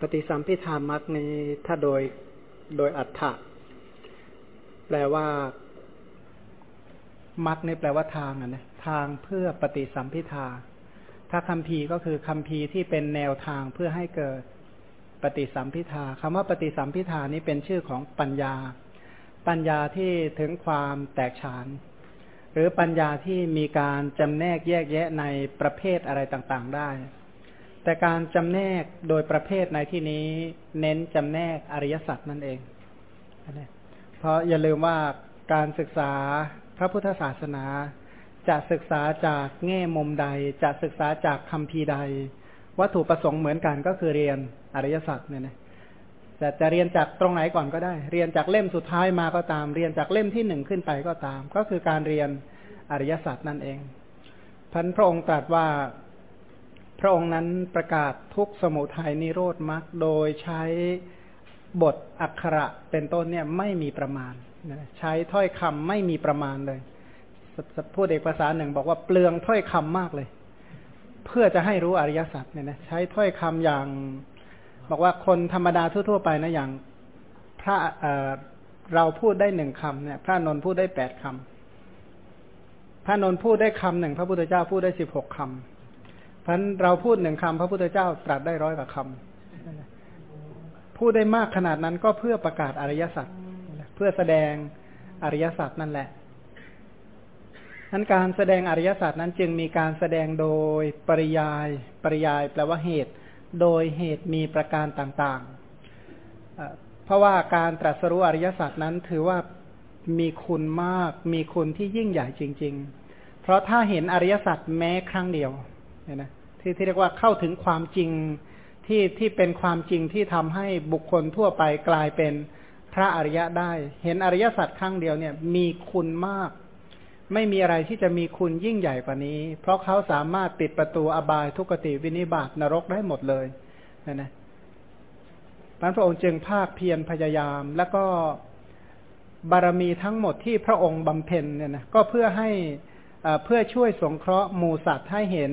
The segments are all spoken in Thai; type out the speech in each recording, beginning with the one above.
ปฏิสัมพิธามักนี้ถ้าโดยโดยอัฏฐะแปลว่ามักนี่แปลว่าทางอะนะทางเพื่อปฏิสัมพิธา ถ้าคำพีก็คือคำพีที่เป็นแนวทางเพื่อให้เกิดปฏิสัมพิธาคำว่าปฏิสัมพิธานี้เป็นชื่อของปัญญา ปัญญาที่ถึงความแตกฉานหรือปัญญาที่มีการจำแนกแยกแยะในประเภทอะไรต่างๆ ได้ แต่การจำแนกโดยประเภทในที่นี้ เน้นจำแนกอริยสัจนั่นเอง เพราะอย่าลืมว่าการศึกษาพระพุทธศาสนา จะศึกษาจากแง่มุมใด จะศึกษาจากคำพีใด วัตถุประสงค์เหมือนกันก็คือเรียนอริยสัจเนี่ยนะแต่จะเรียนจากตรงไหนก่อนก็ได้ เรียนจากเล่มสุดท้ายมาก็ตาม เรียนจากเล่มที่หนึ่งขึ้นไปก็ตาม ก็คือการเรียนอริยสัจนั่นเองพันพระองค์ตรัสว่า พระองค์นั้นประกาศทุกสมุทัยนิโรธมรรคโดยใช้บทอักขระเป็นต้นเนี่ยไม่มีประมาณใช้ถ้อยคำไม่มีประมาณเลยพูดเอกภาษาหนึ่งบอกว่าเปลืองถ้อยคำมากเลย เพื่อจะให้รู้อริยสัจเนี่ยนะใช้ถ้อยคำอย่าง บอกว่าคนธรรมดาทั่ว ๆ ไปนะอย่าง พระเเราพูดได้หนึ่งคำเนี่ยพระนนท์พูดได้แปดคำพระนนท์พูดได้คำหนึ่งพระพุทธเจ้าพูดได้สิบหกคำ เพราะเราพูดหนึ่งคำพระพุทธเจ้าตรัสได้ร้อยกว่าคำพูดได้มากขนาดนั้นก็เพื่อประกาศอริยสัจเพื่อแสดงอริยสัจนั่นแหละนั้นการแสดงอริยสัจนั้นจึงมีการแสดงโดยปริยาย ปริยายแปลว่าเหตุ โดยเหตุมีประการต่างๆ เพราะว่าการตรัสรู้อริยสัจนั้นถือว่ามีคุณมาก มีคุณที่ยิ่งใหญ่จริง ๆ เพราะถ้าเห็นอริยสัจแม้ครั้งเดียวเนี่ยนะ ที่ที่เรียกว่าเข้าถึงความจริงที่ที่เป็นความจริงที่ทำให้บุคคลทั่วไปกลายเป็นพระอริยะได้ เห็นอริยสัจครั้งเดียวเนี่ยมีคุณมาก ไม่มีอะไรที่จะมีคุณยิ่งใหญ่กว่านี้ เพราะเขาสามารถปิดประตูอบายทุกติวินิบาตนรกได้หมดเลยนะนะพระองค์จึงภาคเพียรพยายาม แล้วก็บารมีทั้งหมดที่พระองค์บำเพ็ญเนี่ยนะก็เพื่อให้เพื่อช่วยสงเคราะห์หมูสัตว์ให้เห็น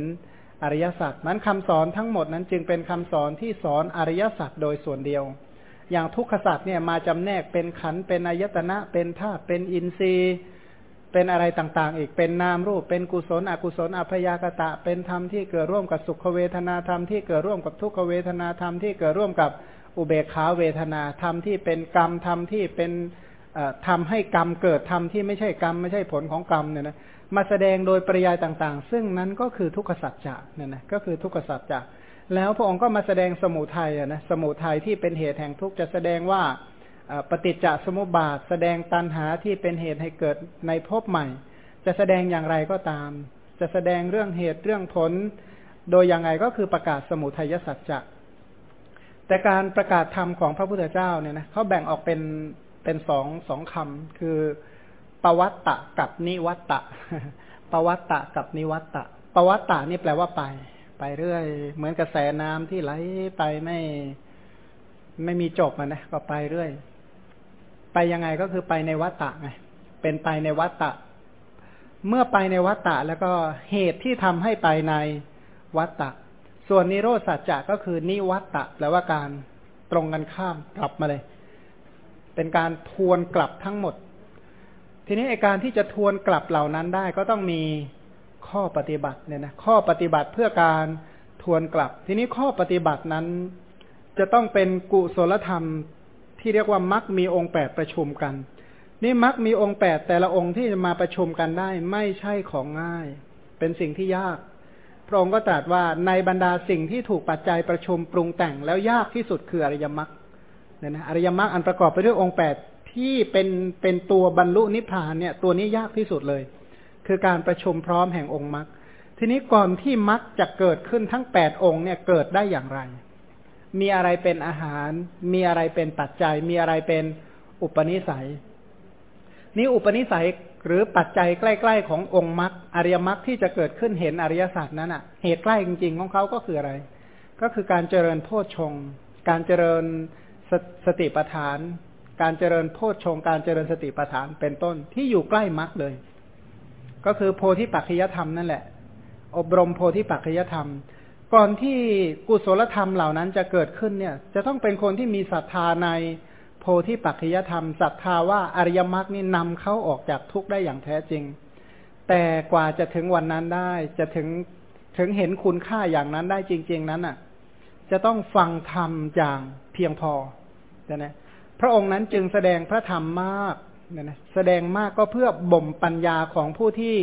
อริยสัจนั้นคำสอนทั้งหมดนั้นจึงเป็นคำสอนที่สอนอริยสัจโดยส่วนเดียว อย่างทุกขสัจเนี่ยมาจำแนกเป็นขันเป็นอายตนะเป็นธาตุเป็นอินทรีย์ เป็นอะไรต่างๆ อีกเป็นนามรูป เป็นกุศลอกุศลอภยากตะ เป็นธรรมที่เกิดร่วมกับสุขเวทนาธรรมที่เกิดร่วมกับทุกขเวทนาธรรมที่เกิดร่วมกับอุเบกขาเวทนาธรรมที่เป็นกรรมธรรมที่เป็นทำให้กรรมเกิดธรรมที่ไม่ใช่กรรมไม่ใช่ผลของกรรมเนี่ยนะ มาแสดงโดยปริยายต่างๆ ซึ่งนั้นก็คือทุกขสัจจะเนี่ยนะก็คือทุกขสัจจะแล้วพระองค์ก็มาแสดงสมุทัยนะสมุทัยที่เป็นเหตุแห่งทุกข์จะแสดงว่าปฏิจจสมุปบาท แสดงตัณหาที่เป็นเหตุให้เกิดในภพใหม่ จะแสดงอย่างไรก็ตาม จะแสดงเรื่องเหตุเรื่องผล โดยอย่างไรก็คือประกาศสมุทัยสัจจะแต่การประกาศธรรมของพระพุทธเจ้าเนี่ยนะเขาแบ่งออกเป็นเป็นสองสองคำคือ ปวัตตะกับนิวัตตะปวัตตะกับนิวัตตะปวัตตะนี่แปลว่าไป ไปเรื่อย เหมือนกระแสน้ำที่ไหลไปไม่ไม่มีจบนะก็ไปเรื่อย ไปยังไงก็คือไปในวัตตะไงเป็นไปในวัตตะ เมื่อไปในวัตตะ แล้วก็เหตุที่ทำให้ไปในวัตตะ ส่วนนิโรธสัจจะก็คือนิวัตตะแปลว่าการตรงกันข้ามกลับมาเลย เป็นการทวนกลับทั้งหมด ทีนี้ไอการที่จะทวนกลับเหล่านั้นได้ก็ต้องมีข้อปฏิบัติเนี่ยนะข้อปฏิบัติเพื่อการทวนกลับ ทีนี้ข้อปฏิบัตินั้น จะต้องเป็นกุศลธรรมที่เรียกว่ามักมีองค์แปดประชุมกัน นี่มักมีองค์แปดแต่ละองค์ที่จะมาประชุมกันได้ไม่ใช่ของง่าย เป็นสิ่งที่ยาก พระองค์ก็ตรัสว่าในบรรดาสิ่งที่ถูกปัจจัยประชุมปรุงแต่งแล้วยากที่สุดคืออริยมรรคเนี่ยนะอริยมรรคอันประกอบไปด้วยองค์แปด ที่เป็นเป็นตัวบรรลุนิพพานเนี่ย ตัวนี้ยากที่สุดเลย คือการประชุมพร้อมแห่งองค์มรรคทีนี้ก่อนที่มรรคจะเกิดขึ้นทั้งแปดองค์เนี่ยเกิดได้อย่างไร มีอะไรเป็นอาหาร มีอะไรเป็นปัจจัย มีอะไรเป็นอุปนิสัย นี่อุปนิสัยหรือปัจจัยใกล้ๆขององค์มรรคอริยมรรคที่จะเกิดขึ้นเห็นอริยสัจนั้นอะ เหตุใกล้จริงๆของเขาก็คืออะไร ก็คือการเจริญโพชฌงการเจริญสสติปัฏฐาน การเจริญโพชฌงการเจริญสติปัฏฐานเป็นต้นที่อยู่ใกล้มรรคเลย ก็คือโพธิปัจจยธรรมนั่นแหละ อบรมโพธิปัจจยธรรม ก่อนที่กุศลธรรมเหล่านั้นจะเกิดขึ้นเนี่ย จะต้องเป็นคนที่มีศรัทธาในโพธิปัจจยธรรมศรัทธาว่าอริยมรรคนี่นำเขาออกจากทุกข์ได้อย่างแท้จริง แต่กว่าจะถึงวันนั้นได้จะถึงถึงเห็นคุณค่าอย่างนั้นได้จริง ๆ นั้นอะ จะต้องฟังธรรมอย่างเพียงพอนะ พระองค์นั้นจึงแสดงพระธรรมมากเนี่ยนะแสดงมากก็เพื่อบ่มปัญญาของผู้ที่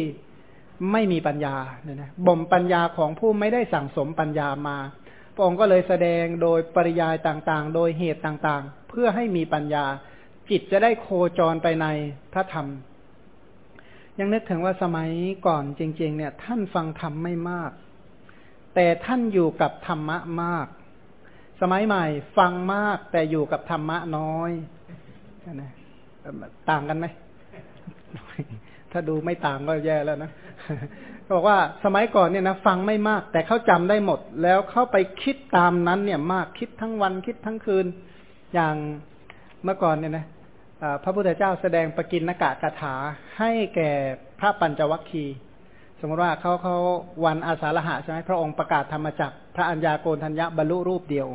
ไม่มีปัญญาเนี่ยนะบ่มปัญญาของผู้ไม่ได้สั่งสมปัญญามา พระองค์ก็เลยแสดงโดยปริยายต่างๆ โดยเหตุต่างๆ เพื่อให้มีปัญญา จิตจะได้โคจรไปในพระธรรม ยังนึกถึงว่าสมัยก่อนจริง ๆ เนี่ย ท่านฟังธรรมไม่มาก แต่ท่านอยู่กับธรรมะมาก สมัยใหม่ ฟังมากแต่อยู่กับธรรมะน้อยนะต่างกันไหม ถ้าดูไม่ต่างก็แย่แล้วนะบอกว่าสมัยก่อนเนี่ยนะฟังไม่มาก แต่เขาจำได้หมด แล้วเข้าไปคิดตามนั้นเนี่ยมากคิดทั้งวันคิดทั้งคืน อย่างเมื่อก่อนเนี่ยนะพระพุทธเจ้าแสดงปกินนกะกถาให้แก่พระปัญจวัคคีย์สมมติว่าเขาเขาวันอาสาฬหะใช่ไหมพระองค์ประกาศธรรมจักพระัญญาโกณทัญญะบรรลุรูปเดียว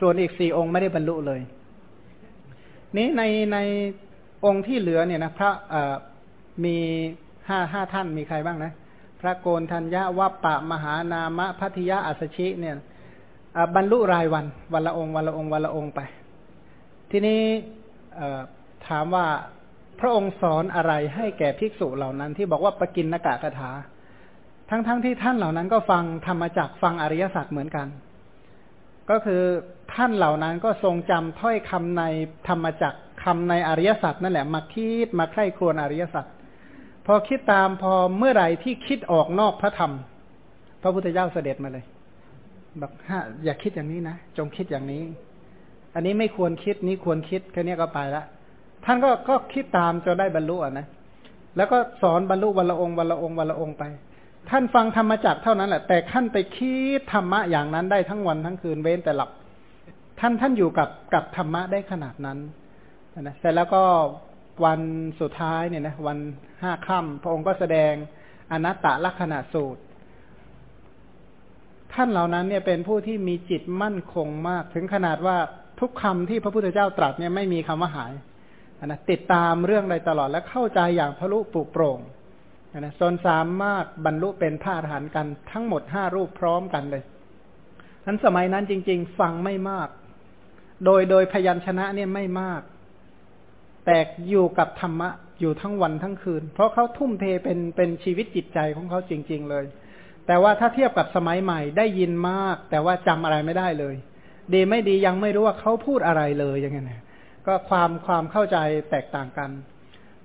ส่วนอีกสี่องค์ไม่ได้บรรลุเลย นี้ในในองค์ที่เหลือเนี่ยนะพระมีห้าห้าท่านมีใครบ้างนะ พระโกนทัญญาวัปปะมหานามะพัทยาอัสชิเนี่ยบรรลุรายวัน วันละองค์วันละองค์วันละองค์ไป ทีนี้ถามว่าพระองค์สอนอะไรให้แก่ภิกษุเหล่านั้น ที่บอกว่าปกินนกะกถา ทั้งๆทที่ท่านเหล่านั้นก็ฟังธรรมจักฟังอริยสัจเหมือนกัน ก็คือท่านเหล่านั้นก็ทรงจำถ้อยคำในธรรมจักคำในอริยสัจนั่นแหละมาคิดมาใคร่ครวญอริยสัจพอคิดตามพอเมื่อไหร่ที่คิดออกนอกพระธรรม พระพุทธเจ้าเสด็จมาเลยบอกฮะอย่าคิดอย่างนี้นะจงคิดอย่างนี้ อันนี้ไม่ควรคิดนี้ควรคิดแค่นี้ก็ไปละท่านก็ก็คิดตามจนได้บรรลุอะนะแล้วก็สอนบรรลุวันละองค์วันละองค์วันละองค์ไป ท่านฟังธรรมจักเท่านั้นแหละแต่ท่านไปคิดธรรมะอย่างนั้นได้ทั้งวันทั้งคืนเว้นแต่หลับ ท่านท่านอยู่กับกับธรรมะได้ขนาดนั้นนะเสร็จแล้วก็วันสุดท้ายเนี่ยนะวันห้าค่ำพระองค์ก็แสดงอนัตตลักษณะสูตร ท่านเหล่านั้นเนี่ยเป็นผู้ที่มีจิตมั่นคงมากถึงขนาดว่าทุกคำที่พระพุทธเจ้าตรัสเนี่ยไม่มีคำว่าหายนะติดตามเรื่องใดตลอดและเข้าใจอย่างทะลุปลุกโปร่ง นะจนสามารถบรรลุเป็นพระอรหันต์กันทั้งหมดห้ารูปพร้อมกันเลยนั้นสมัยนั้นจริง ๆ ฟังไม่มาก โดยโดยพยัญชนะเนี่ยไม่มาก แต่อยู่กับธรรมะอยู่ทั้งวันทั้งคืน เพราะเขาทุ่มเทเป็นเป็นชีวิตจิตใจของเขาจริง ๆ เลย แต่ว่าถ้าเทียบกับสมัยใหม่ได้ยินมาก แต่ว่าจำอะไรไม่ได้เลย ดีไม่ดียังไม่รู้ว่าเขาพูดอะไรเลยอย่างเงี้ยก็ความความเข้าใจแตกต่างกัน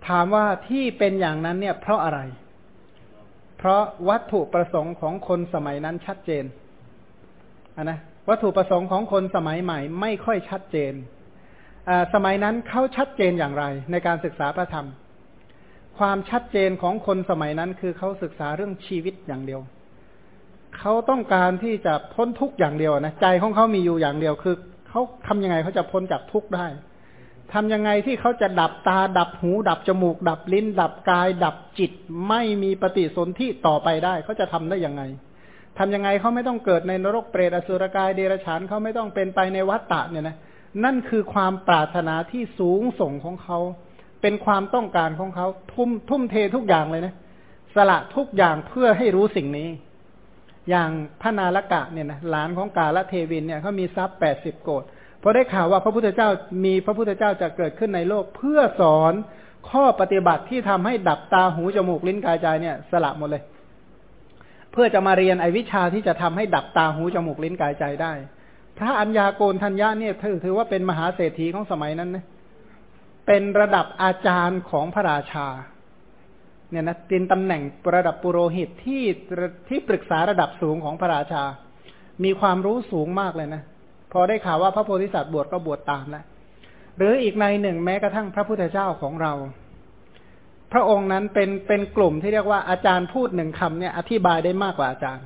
ถามว่าที่เป็นอย่างนั้นเนี่ย เพราะอะไร เพราะวัตถุประสงค์ของคนสมัยนั้นชัดเจนนนะวัตถุประสงค์ของคนสมัยใหม่ ไม่ค่อยชัดเจนสมัยนั้นเขาชัดเจนอย่างไร ในการศึกษาพระธรรม ความชัดเจนของคนสมัยนั้นคือเขาศึกษาเรื่องชีวิตอย่างเดียว เขาต้องการที่จะพ้นทุกข์อย่างเดียวนะใจของเขามีอยู่อย่างเดียวคือเขาทำยังไงเขาจะพ้นจากทุกข์ได้ ทำยังไงที่เขาจะดับตา ดับหู ดับจมูก ดับลิ้น ดับกาย ดับจิต ไม่มีปฏิสนธิต่อไปได้ เขาจะทำได้ยังไงทำยังไงเขาไม่ต้องเกิดในนรกเปรตอสุรกายเดรัจฉานเขาไม่ต้องเป็นไปในวัฏฏะเนี่ยนะนั่นคือความปรารถนาที่สูงส่งของเขา เป็นความต้องการของเขาทุ่มทุ่มเททุกอย่างเลยนะสละทุกอย่างเพื่อให้รู้สิ่งนี้ อย่างพระนาลกะเนี่ยนะหลานของกาละเทวินเนี่ยเขามีทรัพย์แปดสิบโกด พอได้ข่าวว่าพระพุทธเจ้ามีพระพุทธเจ้าจะเกิดขึ้นในโลกเพื่อสอนข้อปฏิบัติที่ทำให้ดับตาหูจมูกลิ้นกายใจเนี่ย สละหมดเลย เพื่อจะมาเรียนไอวิชาที่จะทำให้ดับตาหูจมูกลิ้นกายใจได้ พระอัญญาโกนทัญญาเนี่ยถือถือว่าเป็นมหาเศรษฐีของสมัยนั้นนะเป็นระดับอาจารย์ของพระราชา เนี่ยนะเป็นตำแหน่งระดับปุโรหิตที่ที่ปรึกษาระดับสูงของพระราชา มีความรู้สูงมากเลยนะ อได้ข่าวว่าพระโพธิสัตว์บวชก็บวชตามแล้วหรืออีกในหนึ่งแม้กระทั่งพระพุทธเจ้าของเรา พระองค์นั้นเป็นเป็นกลุ่มที่เรียกว่าอาจารย์พูดหนึ่งคำเนี่ย อธิบายได้มากกว่าอาจารย์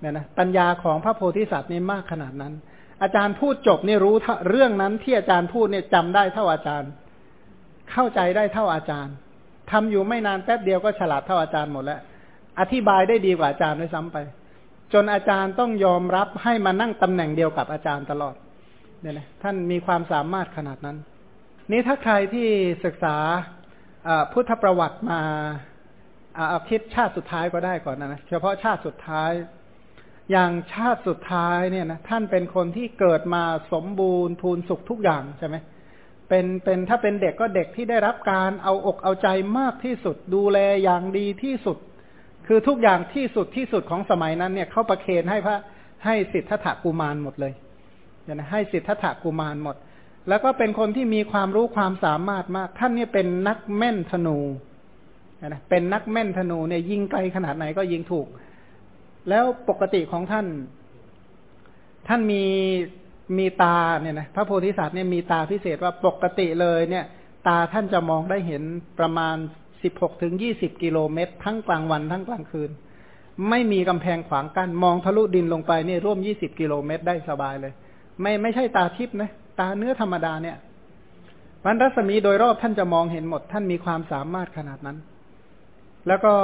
เนี่ยนะปัญญาของพระโพธิสัตว์นี่มากขนาดนั้น อาจารย์พูดจบนี่รู้เรื่องนั้นที่อาจารย์พูดเนี่ยจำได้เท่าอาจารย์ เข้าใจได้เท่าอาจารย์ทำอยู่ไม่นานแป๊บเดียวก็ฉลาดเท่าอาจารย์หมดแล้วอธิบายได้ดีกว่าอาจารย์ด้วยซ้ำไป จนอาจารย์ต้องยอมรับให้มานั่งตำแหน่งเดียวกับอาจารย์ตลอดเนี่ยนะท่านมีความสามารถขนาดนั้น นี้ถ้าใครที่ศึกษาพุทธประวัติมาเอาคิดชาติสุดท้ายก็ได้ก่อนนะเฉพาะชาติสุดท้าย อย่างชาติสุดท้ายเนี่ยนะท่านเป็นคนที่เกิดมาสมบูรณ์พูนสุขทุกอย่างใช่ไหมเป็นเป็นถ้าเป็นเด็กก็เด็กที่ได้รับการเอาอกเอาใจมากที่สุด ดูแลอย่างดีที่สุด คือทุกอย่างที่สุดที่สุดของสมัยนั้นเนี่ยเขาประเคนให้พระให้สิทธัตถกุมารหมดเลยนะให้สิทธัตถกุมารหมด แล้วก็เป็นคนที่มีความรู้ความสามารถมาก ท่านเนี่ยเป็นนักแม่นธนูนะเป็นนักแม่นธนูเนี่ยยิงไกลขนาดไหนก็ยิงถูก แล้วปกติของท่าน ท่านมีมีตาเนี่ยนะพระโพธิสัตว์เนี่ยมีตาพิเศษว่าปกติเลยเนี่ย ตาท่านจะมองได้เห็นประมาณ สิบหกถึงยี่สิบกิโลเมตร ทั้งกลางวันทั้งกลางคืน ไม่มีกำแพงขวางกัน้นมองทะลุดินลงไปนี่ร่วมยี่สิบกิโลเมตรได้สบายเลย ไม่ไม่ใช่ตาทิพย์นะตาเนื้อธรรมดาเนี่ยมันรัศมีโดยรอบท่านจะมองเห็นหมด ท่านมีความสามารถขนาดนั้น แล้วก็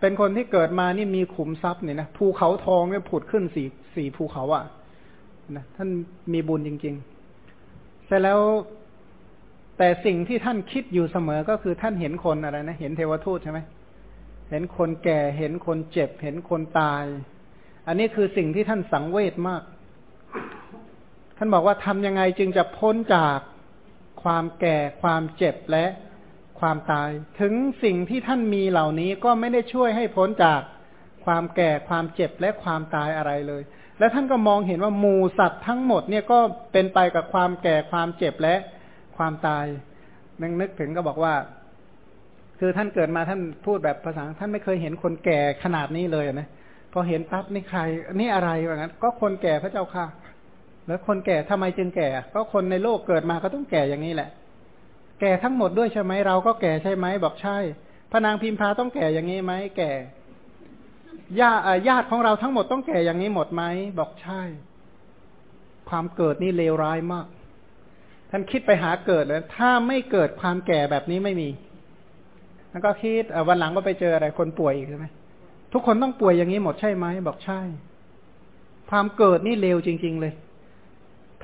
เป็นคนที่เกิดมานี่มีขุมทรัพย์เนี่ยนะภูเขาทองเนี่ยผุดขึ้นสี่สี่ภูเขาอะ่ะนะท่านมีบุญจริง ๆ เสร็จแล้ว แต่สิ่งที่ท่านคิดอยู่เสมอก็คือท่านเห็นคนอะไรนะ เห็นเทวทูตใช่ไหมเห็นคนแก่เห็นคนเจ็บ เห็นคนตาย อันนี้คือสิ่งที่ท่านสังเวชมาก ท่านบอกว่าทำยังไงจึงจะพ้นจากความแก่ความเจ็บและความตาย ถึงสิ่งที่ท่านมีเหล่านี้ก็ไม่ได้ช่วยให้พ้นจากความแก่ความเจ็บและความตายอะไรเลย และท่านก็มองเห็นว่าหมูสัตว์ทั้งหมดเนี่ยก็เป็นไปกับความแก่ความเจ็บและ ความตายนึกนึกถึงก็บอกว่า คือท่านเกิดมาท่านพูดแบบภาษาท่านไม่เคยเห็นคนแก่ขนาดนี้เลยนะพอเห็นปั๊บนี่ใครนี่อะไรแบบนั้น ก็คนแก่พระเจ้าค่ะ แล้วคนแก่ทำไมจึงแก่ ก็คนในโลกเกิดมาก็ต้องแก่อย่างนี้แหละ แก่ทั้งหมดด้วยใช่ไหมเราก็แก่ใช่ไหมบอกใช่พระนางพิมพาต้องแก่อย่างนี้ไหมแก่ญาญาติของเราทั้งหมดต้องแก่อย่างนี้หมดไหมบอกใช่ ความเกิดนี่เลวร้ายมาก ท่านคิดไปหาเกิดเลย ถ้าไม่เกิดความแก่แบบนี้ไม่มี แล้วก็คิดวันหลังก็ไปเจออะไรคนป่วยอีกใช่ไหมทุกคนต้องป่วยอย่างนี้หมดใช่ไหมบอกใช่ ความเกิดนี่เลวจริง ๆ เลย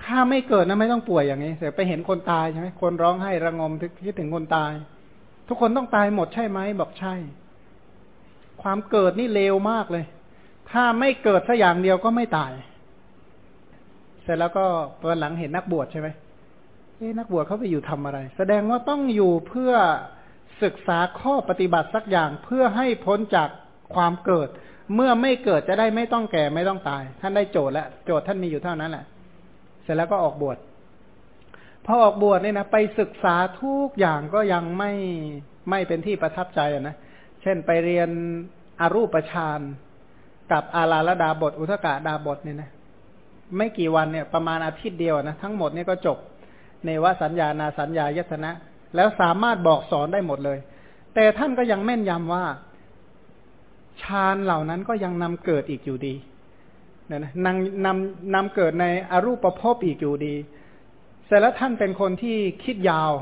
ถ้าไม่เกิดนะไม่ต้องป่วยอย่างนี้แต่ไปเห็นคนตายใช่ไหมคนร้องไห้ระงมคิดถึงคนตาย ทุกคนต้องตายหมดใช่ไหมบอกใช่ ความเกิดนี่เลวมากเลย ถ้าไม่เกิดสักอย่างเดียวก็ไม่ตาย เสร็จแล้วก็วันหลังเห็นนักบวชใช่ไหม เอ๊นักบวชเขาไปอยู่ทำอะไร แสดงว่าต้องอยู่เพื่อศึกษาข้อปฏิบัติสักอย่างเพื่อให้พ้นจากความเกิด เมื่อไม่เกิดจะได้ไม่ต้องแก่ไม่ต้องตาย ท่านได้โจทย์แล้วโจทย์ท่านมีอยู่เท่านั้นแหละ เสร็จแล้วก็ออกบวชพอออกบวชเนี่ยนะไปศึกษาทุกอย่างก็ยังไม่ไม่เป็นที่ประทับใจนะเช่นไปเรียนอรูปฌานกับอาลาลดาบท อุทกะดาบทเนี่ยนะไม่กี่วันเนี่ยประมาณอาทิตย์เดียวนะทั้งหมดเนี่ยก็จบ ในวสัญญานาสัญญายตนะ แล้วสามารถบอกสอนได้หมดเลย แต่ท่านก็ยังแม่นยำว่าฌานเหล่านั้นก็ยังนำเกิดอีกอยู่ดีนี่ยนะนำนำนำเกิดในอรูปภพอีกอยู่ดี เสร็จแล้วท่านเป็นคนที่คิดยาว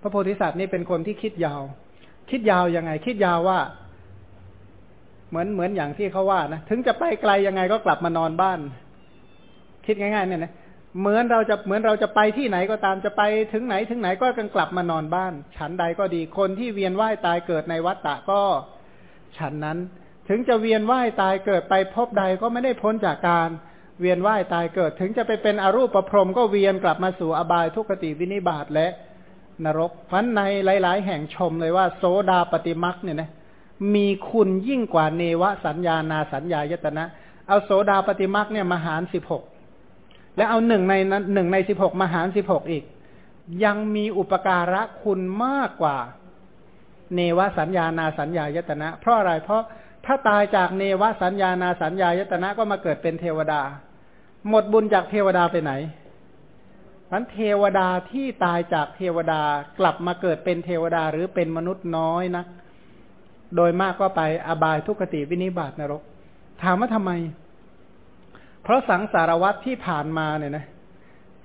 พระโพธิสัตว์นี่เป็นคนที่คิดยาว คิดยาวยังไง คิดยาวว่า เหมือนเหมือนอย่างที่เขาว่านะ ถึงจะไปไกลยังไงก็กลับมานอนบ้าน คิดง่ายๆเนี่ยนะ เหมือนเราจะเหมือนเราจะไปที่ไหนก็ตามจะไปถึงไหนถึงไหนก็กันกลับมานอนบ้าน ฉันใดก็ดีคนที่เวียนว่ายตายเกิดในวัฏฏะก็ ฉันนั้น ถึงจะเวียนว่ายตายเกิดไปพบใดก็ไม่ได้พ้นจากการเวียนว่ายตายเกิด ถึงจะไปเป็นอรูปประพรมก็เวียนกลับมาสู่อบายทุกขติวินิบาตและนรกพันในหลาย ๆ แห่งชมเลยว่า โสดาปฏิมักเนี่ยนะมีคุณยิ่งกว่าเนวสัญญานาสัญญายตนะ เอาโสดาปฏิมักเนี่ยมาหารสิบหก แล้วเอาหนึ่งในนั้นหนึ่งในสิบหกมาหารสิบหกอีก ยังมีอุปการะคุณมากกว่า เนวสัญญานาสัญญายตนะ เพราะอะไรเพราะถ้าตายจากเนวสัญญานาสัญญายตนะก็มาเกิดเป็นเทวดา หมดบุญจากเทวดาไปไหนนั้นเทวดาที่ตายจากเทวดากลับมาเกิดเป็นเทวดาหรือเป็นมนุษย์น้อยนะ โดยมากก็ไปอบายทุกขติวินิบาตนรก ถามว่าทำไม เพราะสังสารวัตที่ผ่านมาเนี่ยนะ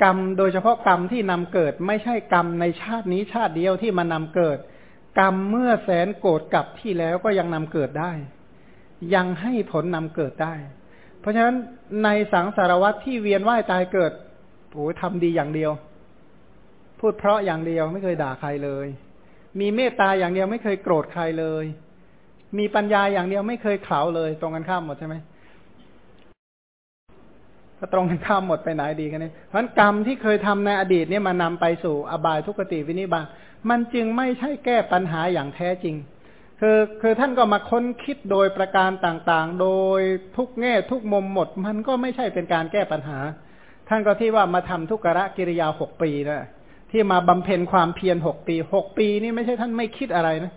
กรรมโดยเฉพาะกรรมที่นำเกิด ไม่ใช่กรรมในชาตินี้ชาติเดียวที่มานำเกิด กรรมเมื่อแสนโกรธกับที่แล้วก็ยังนำเกิดได้ ยังให้ผลนำเกิดได้ เพราะฉะนั้นในสังสารวัตที่เวียนว่ายตายเกิดโอ้ทำดีอย่างเดียว พูดเพราะอย่างเดียวไม่เคยด่าใครเลย มีเมตตาอย่างเดียวไม่เคยโกรธใครเลย มีปัญญาอย่างเดียวไม่เคยเข่าเลย ตรงกันข้ามหมดใช่ไหม ก็ตรงกันข้ามหมดไปไหนดีกันเนี่ยเพราะกรรมที่เคยทำในอดีตเนี่ยมานำไปสู่อบายทุกติวินิบาตมันจึงไม่ใช่แก้ปัญหาอย่างแท้จริง คือคือท่านก็มาค้นคิดโดยประการต่างๆ โดยทุกแง่ทุกมุมหมด มันก็ไม่ใช่เป็นการแก้ปัญหา ท่านก็ที่ว่ามาทำทุกขะกิริยาหกปีนะที่มาบำเพ็ญความเพียรหกปีหกปีนี่ไม่ใช่ท่านไม่คิดอะไรนะ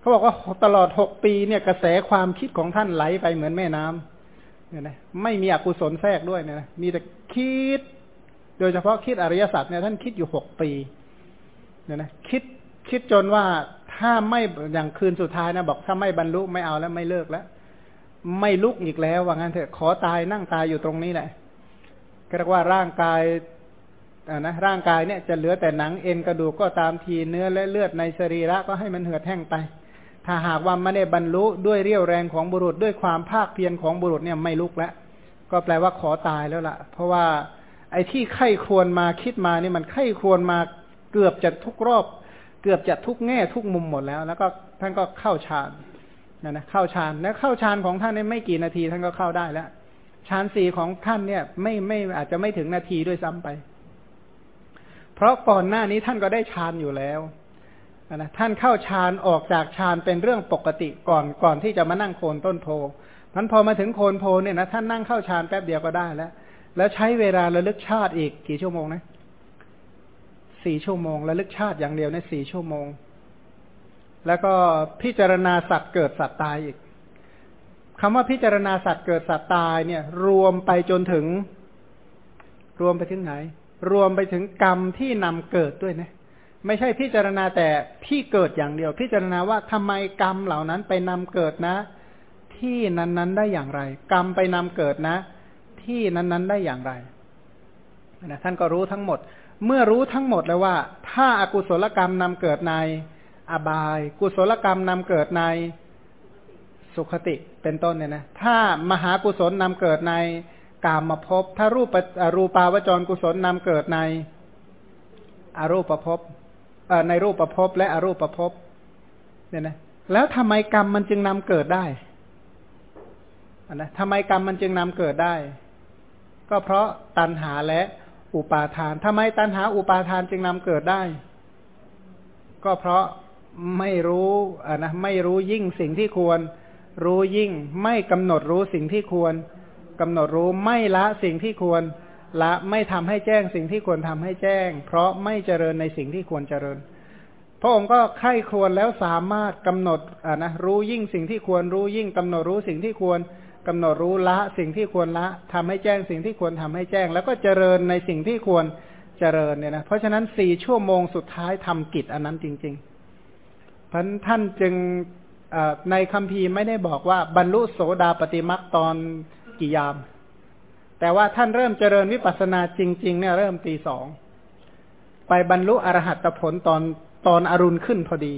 เขาบอกว่าตลอดหกปีเนี่ยกระแสความคิดของท่านไหลไปเหมือนแม่น้ำ เนี่ยนะไม่มีอกุศลแทรกด้วยเนี่ยนะมีแต่คิด โดยเฉพาะคิดอริยสัจเนี่ยท่านคิดอยู่หกปีเนี่ยนะคิดคิดจนว่าถ้าไม่อย่างคืนสุดท้ายนะ บอกถ้าไม่บรรลุไม่เอาแล้วไม่เลิกแล้ว ไม่ลุกอีกแล้วว่างั้นเถอะขอตายนั่งตายอยู่ตรงนี้แหละก็เรียกว่าร่างกายอ่านะร่างกายเนี่ยจะเหลือแต่หนังเอ็นกระดูกก็ตามทีเนื้อและเลือดในสรีระก็ให้มันเหือดแห้งไป ถ้าหากว่าไม่ได้บรรลุด้วยเรี่ยวแรงของบุรุษด้วยความภาคเพียรของบุรุษเนี่ยไม่ลุกแล้วก็แปลว่าขอตายแล้วล่ะ เพราะว่าไอ้ที่ไข้ควรมาคิดมานี่มันไข้ควรมาเกือบจะทุกรอบ เกือบจะทุกแง่ทุกมุมหมดแล้ว แล้วก็ท่านก็เข้าฌานนะนะเข้าฌานแล้วเข้าฌานของท่านนี่ไม่กี่นาทีท่านก็เข้าได้แล้วฌานสี่ของท่านเนี่ย ไม่ไม่อาจจะไม่ถึงนาทีด้วยซ้ำไป เพราะก่อนหน้านี้ท่านก็ได้ฌานอยู่แล้ว นะท่านเข้าฌานออกจากฌานเป็นเรื่องปกติก่อนก่อนที่จะมานั่งโคนต้นโพมันพอมาถึงโคนโพเนี่ยนะท่านนั่งเข้าฌานแป๊บเดียวก็ได้แล้ว แล้วใช้เวลาระลึกชาติอีกกี่ชั่วโมงนะสี่ชั่วโมงระลึกชาติอย่างเดียวในสี่ชั่วโมง แล้วก็พิจารณาสัตว์เกิดสัตว์ตายอีกคำว่าพิจารณาสัตว์เกิดสัตว์ตายเนี่ย รวมไปจนถึง รวมไปถึงไหน รวมไปถึงกรรมที่นำเกิดด้วยนะ ไม่ใช่พิจารณาแต่ที่เกิดอย่างเดียว พิจารณาว่าทำไมกรรมเหล่านั้นไปนำเกิดนะ ที่นั้นๆได้อย่างไร กรรมไปนำเกิดนะ ที่นั้นๆได้อย่างไรนะท่านก็รู้ทั้งหมด เมื่อรู้ทั้งหมดแล้วว่า ถ้าอากุศลกรรมนำเกิดในอบาย กุศลกรรมนำเกิดในสุขติเป็นต้นเนี่ยนะถ้ามหากุศลนำเกิดในกามมาพบถ้ารูปรูปาวจรกุศลนำเกิดในอรูปภพ ในรูปประพบและอรูปประพบเนี่ยนะแล้วทำไมกรรมมันจึงนำเกิดได้นะทำไมกรรมมันจึงนำเกิดได้ ก็เพราะตัณหาและอุปาทานทำไมตัณหาอุปาทานจึงนำเกิดได้ ก็เพราะไม่รู้อ่านะไม่รู้ยิ่งสิ่งที่ควร รู้ยิ่ง ไม่กำหนดรู้สิ่งที่ควรกำหนดรู้ไม่ละสิ่งที่ควร ละไม่ทำให้แจ้งสิ่งที่ควรทำให้แจ้ง เพราะไม่เจริญในสิ่งที่ควรเจริญ พระองค์ก็ไข้ควรแล้วสามารถกำหนดอ่านะรู้ยิ่งสิ่งที่ควรรู้ยิ่งกำหนดรู้สิ่งที่ควรกำหนดรู้ละสิ่งที่ควรละทำให้แจ้งสิ่งที่ควรทำให้แจ้ง แล้วก็เจริญในสิ่งที่ควรเจริญเนี่ยนะเพราะฉะนั้นสี่ชั่วโมงสุดท้ายทำกิจอันนั้นจริงๆพันท่านจึงในคัมภีร์ไม่ได้บอกว่าบรรลุโสดาปฏิมักตอนกี่ยาม แต่ว่าท่านเริ่มเจริญวิปัสสนาจริง ๆ เนี่ยเริ่มตีสอง ไปบรรลุอรหัตผลตอนตอนอรุณขึ้นพอดี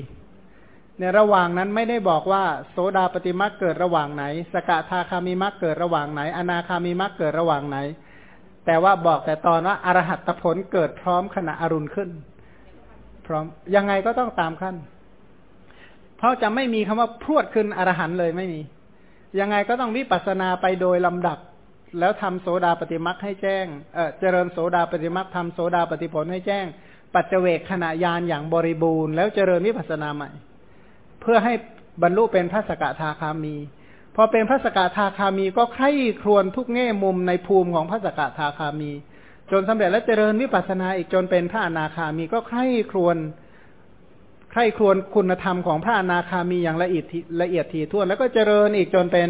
ในระหว่างนั้นไม่ได้บอกว่า โสดาปฏิมักเกิดระหว่างไหน สกทาคามิมักเกิดระหว่างไหน อนาคามิมักเกิดระหว่างไหน แต่ว่าบอกแต่ตอนว่าอรหัตผลเกิดพร้อมขณะอรุณขึ้น พร้อมยังไงก็ต้องตามขั้น เพราะจะไม่มีคำว่าพรวดขึ้นอรหันเลยไม่มี ยังไงก็ต้องวิปัสสนาไปโดยลำดับ แล้วทำโสดาปฏิมักให้แจ้งเออเจริญโสดาปฏิมักทำโสดาปฏิผลให้แจ้ง ปัจเจเวกขณะยานอย่างบริบูรณ์แล้วเจริญวิปัสนาใหม่ เพื่อให้บรรลุเป็นพระสกทาคามีพอเป็นพระสกทาคามีก็ใคร่ครวญทุกแง่มุมในภูมิของพระสกทาคามี จนสำเร็จและเจริญวิปัสนาอีกจนเป็นพระอนาคามีก็ใคร่ครวญใคร่ครวญคุณธรรมของพระอนาคามีอย่างละเอียดละเอียดถี่ถ้วนแล้วก็เจริญอีกจนเป็น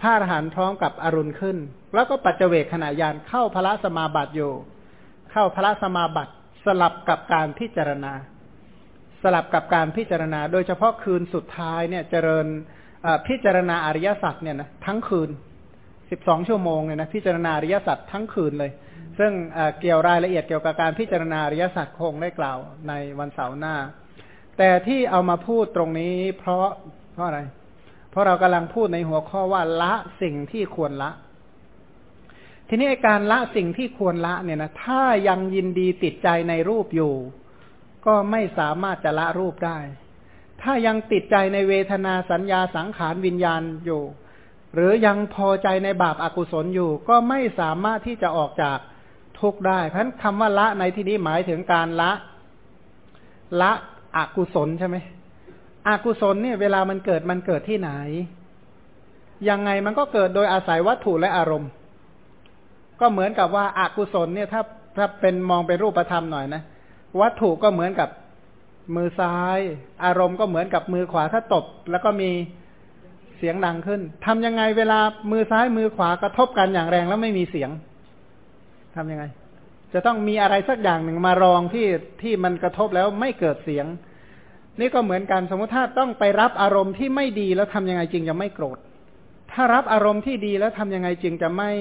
พระอรหันต์พร้อมกับอรุณขึ้น แล้วก็ปัจเจเวกขณะยานเข้าพระสมาบัติอยู่ เข้าพระสมาบัติสลับกับการพิจารณา สลับกับการพิจารณา โดยเฉพาะคืนสุดท้ายเนี่ยเจริญพิจารณาอริยสัจเนี่ยนะทั้งคืนสิบสองชั่วโมงเนี่ยนะพิจารณาอริยสัจทั้งคืนเลย ซึ่งเกี่ยวรายละเอียดเกี่ยวกับการพิจารณาอริยสัจคงได้กล่าวในวันเสาร์หน้า แต่ที่เอามาพูดตรงนี้เพราะเพราะอะไรเราะเรากำลังพูดในหัวข้อว่าละสิ่งที่ควรละ ทีนี้การละสิ่งที่ควรละเนี่ยนะถ้ายังยินดีติดใจในรูปอยู่ ก็ไม่สามารถจะละรูปได้ ถ้ายังติดใจในเวทนาสัญญาสังขารวิญญาณอยู่ หรือยังพอใจในบาปอากุศลอยู่ ก็ไม่สามารถที่จะออกจากทุกข์ได้เพราะฉะนั้นคำว่าละในที่นี้หมายถึงการละ ละอกุศลใช่ไหม อากุศลเนี่ยเวลามันเกิดมันเกิดที่ไหน ยังไงมันก็เกิดโดยอาศัยวัตถุและอารมณ์ ก็เหมือนกับว่าอากุศลเนี่ยถ้าถ้าเป็นมองเป็นรูปธรรมหน่อยนะวัตถุก็เหมือนกับมือซ้าย อารมณ์ก็เหมือนกับมือขวาถ้าตบ แล้วก็มีเสียงดังขึ้นทำยังไงเวลามือซ้ายมือขวากระทบกันอย่างแรงแล้วไม่มีเสียง ทํำยังไง จะต้องมีอะไรสักอย่างหนึ่งมารองที่ที่มันกระทบแล้วไม่เกิดเสียง นี่ก็เหมือนกันสมมติถ้าต้องไปรับอารมณ์ที่ไม่ดีแล้วทำยังไงจึงจะไม่โกรธ ถ้ารับอารมณ์ที่ดีแล้วทำยังไงจึงจะไม่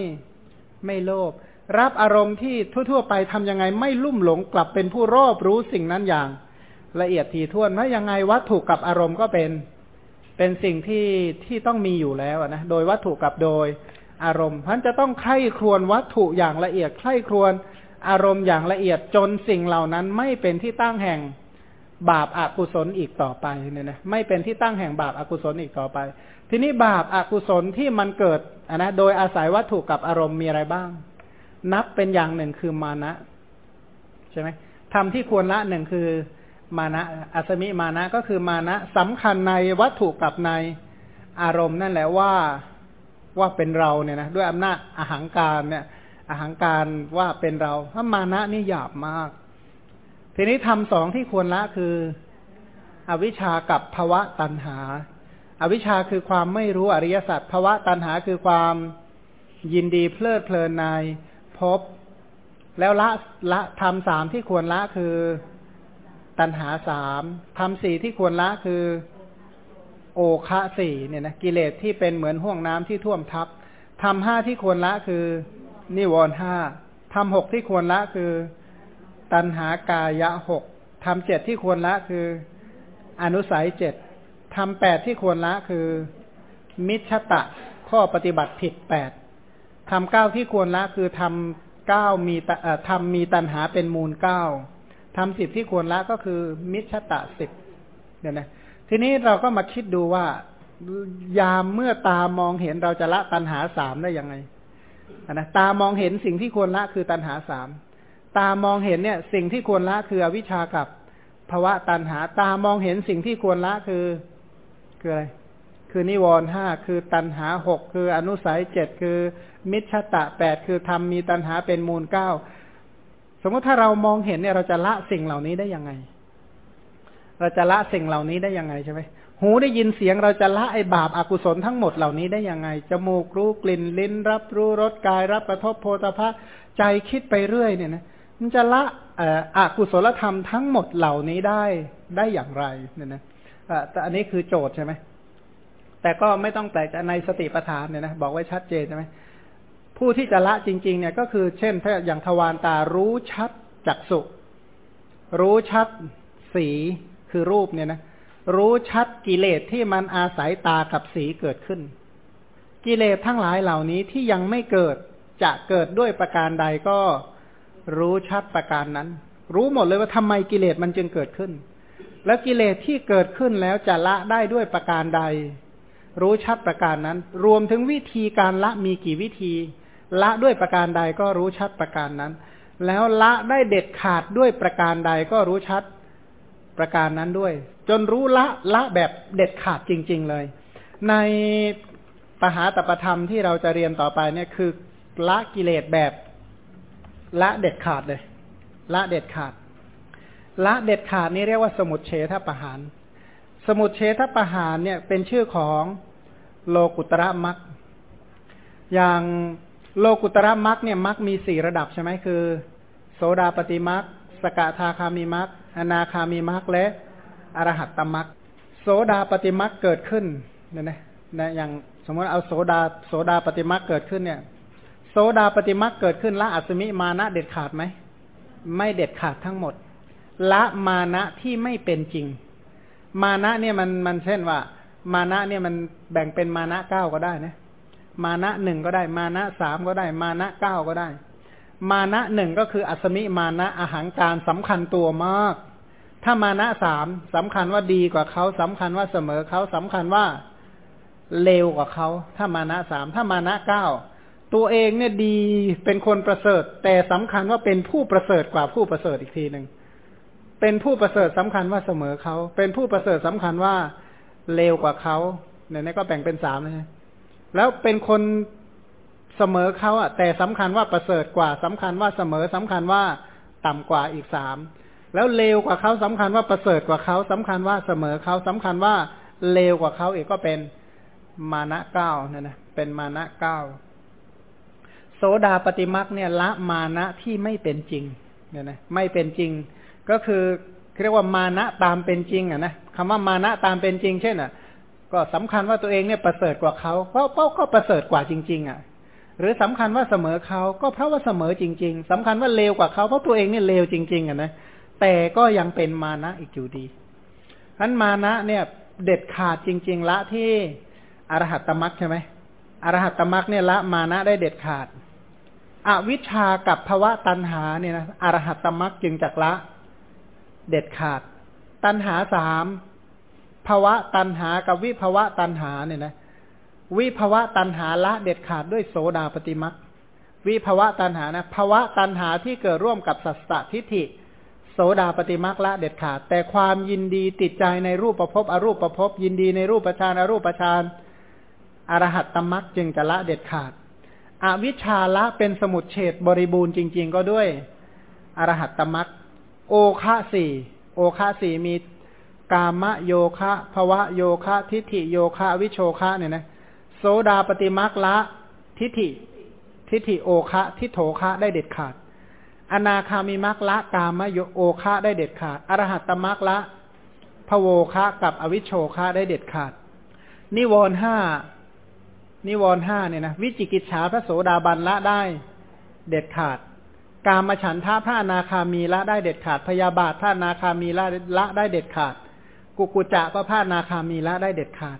ไม่โลภรับอารมณ์ที่ทั่ว ๆ ไปทำยังไงไม่ลุ่มหลงกลับเป็นผู้รอบรู้สิ่งนั้นอย่าง ละเอียดทีท่วนว่ายังไงวัตถุกับอารมณ์ก็เป็นเป็นสิ่งที่ที่ต้องมีอยู่แล้วนะโดยวัตถุกับโดยอารมณ์พันจะต้องใคร่ครวญวัตถุอย่างละเอียดใคร่ครวญอารมณ์อย่างละเอียดจนสิ่งเหล่านั้นไม่เป็นที่ตั้งแห่ง บาปอากุศลอีกต่อไปเนี่ยนะไม่เป็นที่ตั้งแห่งบาปอากุศลอีกต่อไป ทีนี้บาปอากุศลที่มันเกิดนะโดยอาศัยวัตถุกับอารมณ์มีอะไรบ้าง นับเป็นอย่างหนึ่งคือมานะใช่ไหมทำที่ควรละหนึ่งคือมานะอัสมิมานะก็คือมานะสำคัญในวัตถุกับในอารมณ์นั่นแหละว่าว่าเป็นเราเนี่ยนะด้วยอำนาจอาหังการเนี่ยอาหังการว่าเป็นเราถ้ามานะนี่หยาบมาก ทีนี้ทำสองที่ควรละคือ อวิชากับภวะตันหา อวิชชาคือความไม่รู้อริยสัจภวะตันหาคือความยินดีเพลิดเพลินในพบ แล้วละละทำสามที่ควรละคือตันหาสามทำสี่ที่ควรละคือ โอคะสี่เนี่ยนะกิเลสที่เป็นเหมือนห่วงน้ำที่ท่วมทับทำห้าที่ควรละคือ นิวรณ์ห้าทำหกที่ควรละคือ ตันหากายะหกทำเจ็ดที่ควรละคือ อนุสัยเจ็ดทำแปดที่ควรละคือ มิชตะข้อปฏิบัติผิดแปดทำเก้าที่ควรละคือทำเก้ามีทำมีตันหาเป็นมูลเก้าทำสิบที่ควรละก็คือ มิชตะสิบเนี่ยนะทีนี้เราก็มาคิดดูว่ายามเมื่อตามองเห็นเราจะละตันหาสามได้ยังไงนะตามองเห็นสิ่งที่ควรละคือตันหาสาม ตามองเห็นเนี่ย สิ่งที่ควรละคืออวิชากับภาวะตันหา ตามองเห็นสิ่งที่ควรละคือคืออะไร คือนิวรณ์ห้าคือตันหาหกคืออนุสัยเจ็ดคือ มิชตะแปดคือธรรมมีตันหาเป็นมูลเก้าสมมติถ้าเรามองเห็นเนี่ยเราจะละสิ่งเหล่านี้ได้ยังไง เราจะละสิ่งเหล่านี้ได้ยังไงใช่ไหมหูได้ยินเสียงเราจะละไอบาปอากุศลทั้งหมดเหล่านี้ได้ยังไง จมูกรู้กลิ่นลิ้น รับรู้รสกาย รับกระทบโพธาภะใจคิดไปเรื่อยเนี่ยนะ มันจะละอกุศลธรรมทั้งหมดเหล่านี้ได้ได้อย่างไรเนี่ยนะแต่อันนี้คือโจทย์ใช่ไหมแต่ก็ไม่ต้องแปลกในสติปัฏฐานเนี่ยนะบอกไว้ชัดเจนใช่ไหมผู้ที่จะละจริง ๆ เนี่ยก็คือ เช่น ถ้าอย่างทวารตารู้ชัดจักสุรู้ชัดสีคือรูปเนี่ยนะรู้ชัดกิเลสที่มันอาศัยตากับสีเกิดขึ้น กิเลสทั้งหลายเหล่านี้ที่ยังไม่เกิดจะเกิดด้วยประการใดก็ รู้ชัดประการนั้น รู้หมดเลยว่าทำไมกิเลสมันจึงเกิดขึ้น แล้วกิเลสที่เกิดขึ้นแล้วจะละได้ด้วยประการใด รู้ชัดประการนั้น รวมถึงวิธีการละมีกี่วิธี ละด้วยประการใดก็รู้ชัดประการนั้น แล้วละได้เด็ดขาดด้วยประการใดก็รู้ชัดประการนั้นด้วย จนรู้ละละแบบเด็ดขาดจริง ๆเลย ในปหาตปธรรมที่เราจะเรียนต่อไปเนี่ยคือละกิเลสแบบ ละเด็ดขาดเลย ละเด็ดขาด ละเด็ดขาดนี่เรียกว่าสมุดเฉทประหาร สมุดเฉทประหารเนี่ยเป็นชื่อของโลกุตระมักอย่างโลกุตระมักเนี่ยมักมีสี่ระดับใช่ไหมคือ โสดาปฏิมักสกทาคามีมักอนาคามีมักและอรหัตตมักโสดาปฏิมักเกิดขึ้นเนี่ยนะนะอย่างสมมติเอาโสดาโสดาปฏิมักเกิดขึ้นเนี่ย โสดาปฏิมักเกิดขึ้นละอัศมิมานะเด็ดขาดไหม ไม่เด็ดขาดทั้งหมด ละมานะที่ไม่เป็นจริง มานะเนี่ยมันมันเช่นว่า มานะเนี่ยมันแบ่งเป็นมานะเก้าก็ได้นะ มานะหนึ่งก็ได้ มานะสามก็ได้ มานะเก้าก็ได้ มานะหนึ่งก็คืออัศมิมานะอาหารการสำคัญตัวมาก ถ้ามานะสามสำคัญว่าดีกว่าเขาสำคัญว่าเสมอเขาสำคัญว่าเลวกว่าเขา ถ้ามานะสามถ้ามานะเก้า ตัวเองเนี่ยดีเป็นคนประเสริฐ แต่สำคัญว่าเป็นผู้ประเสริฐกว่าผู้ประเสริฐอีกทีหนึ่งเป็นผู้ประเสริฐสำคัญว่าเสมอเขา เป็นผู้ประเสริฐสำคัญว่าเลวกว่าเขาเนี่ยนี่ก็แบ่งเป็นสามนะฮะแล้วเป็นคนเสมอเขาอะ แต่สำคัญว่าประเสริฐกว่าสำคัญว่าเสมอสำคัญว่าต่ำกว่าอีกสามแล้วเลวกว่าเขาสำคัญว่าประเสริฐกว่าเขาสำคัญว่าเสมอเขาสำคัญว่าเลวกว่าเขาเอกก็เป็นมานะเก้าเนี่ยนะเป็นมานะเก้า โสดาปฏิมักเนี่ยละมานะที่ไม่เป็นจริงเนี่ยนะไม่เป็นจริง ก็คือเรียกว่ามานะตามเป็นจริงอะนะคำว่ามานะตามเป็นจริง เช่นอะ ก็สำคัญว่าตัวเองเนี่ยประเสริฐกว่าเขาเพราะเพราะก็ประเสริฐกว่าจริง ๆ อะ หรือสำคัญว่าเสมอเขาก็เพราะว่าเสมอจริง ๆสำคัญว่าเลวกว่าเขาเพราะตัวเองเนี่ยเลวจริง ๆอะนะแต่ก็ยังเป็นมานะอีกอยู่ดีนั้นมานะเนี่ยเด็ดขาดจริง ๆ ละที่อรหัตตมรักใช่ไหมอรหัตตมรักเนี่ยละมานะได้เด็ดขาด อวิชชากับภวะตันหาเนี่ยนะอรหัตตมรักจึงจักละ เด็ดขาด ตันหาสามภวะตันหากับวิภวะตันหาเนี่ยนะวิภวะตันหาละเด็ดขาดด้วยโสดาปฏิมักวิภวะตันหานะภวะตันหาที่เกิดร่วมกับสัสสะทิฏฐิ โสดาปฏิมักละเด็ดขาด แต่ความยินดีติดใจในรูปประพบอรูปประพบยินดีในรูปประชานอรูปประชานอรหัตตมักจึงจะละเด็ดขาด อวิชชาละเป็นสมุดเฉดบริบูรณ์จริง ๆ ก็ด้วย อรหัตตมักโอคะสี่โอคะสี่มีกามะโยคะภวะโยคะ ทิฏฐิโยคะวิโชคะเนี่ยนะโสดาปฏิมักละทิฏฐิ ทิฏฐิโอคะ ทิโถคะได้เด็ดขาด อนาคามิมักละกามะโยโอคะได้เด็ดขาด อรหัตตมักละพโวคะกับอวิโชคะได้เด็ดขาด นิวรห้า นิวรห้าเนี่ยนะวิจิกิจฉาพระโสดาบันละได้เด็ดขาด กามฉันทาพระนาคามีละได้เด็ดขาด พยาบาทพระนาคามีละละได้เด็ดขาด กุกุจะก็พระนาคามีละได้เด็ดขาด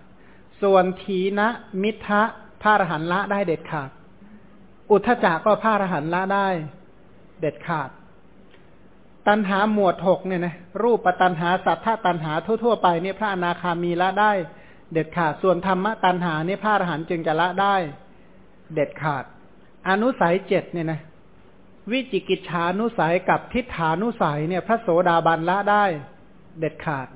ส่วนทีนะมิทะพระอรหันละได้เด็ดขาด อุทธจักก็พระอรหันละได้เด็ดขาด ตันหาหมวดหกเนี่ยนะรูปตันหาสัทธาตันหาทั่วๆไปเนี่ยพระอนาคามีละได้ เด็ดขาด ส่วนธรรมะตันหาเนี่ยพระอรหันต์จึงจะละได้ เด็ดขาด อนุสัยเจ็ดเนี่ยนะวิจิกิจฉานุสัยกับทิฏฐานุสัยเนี่ย พระโสดาบันละได้ เด็ดขาด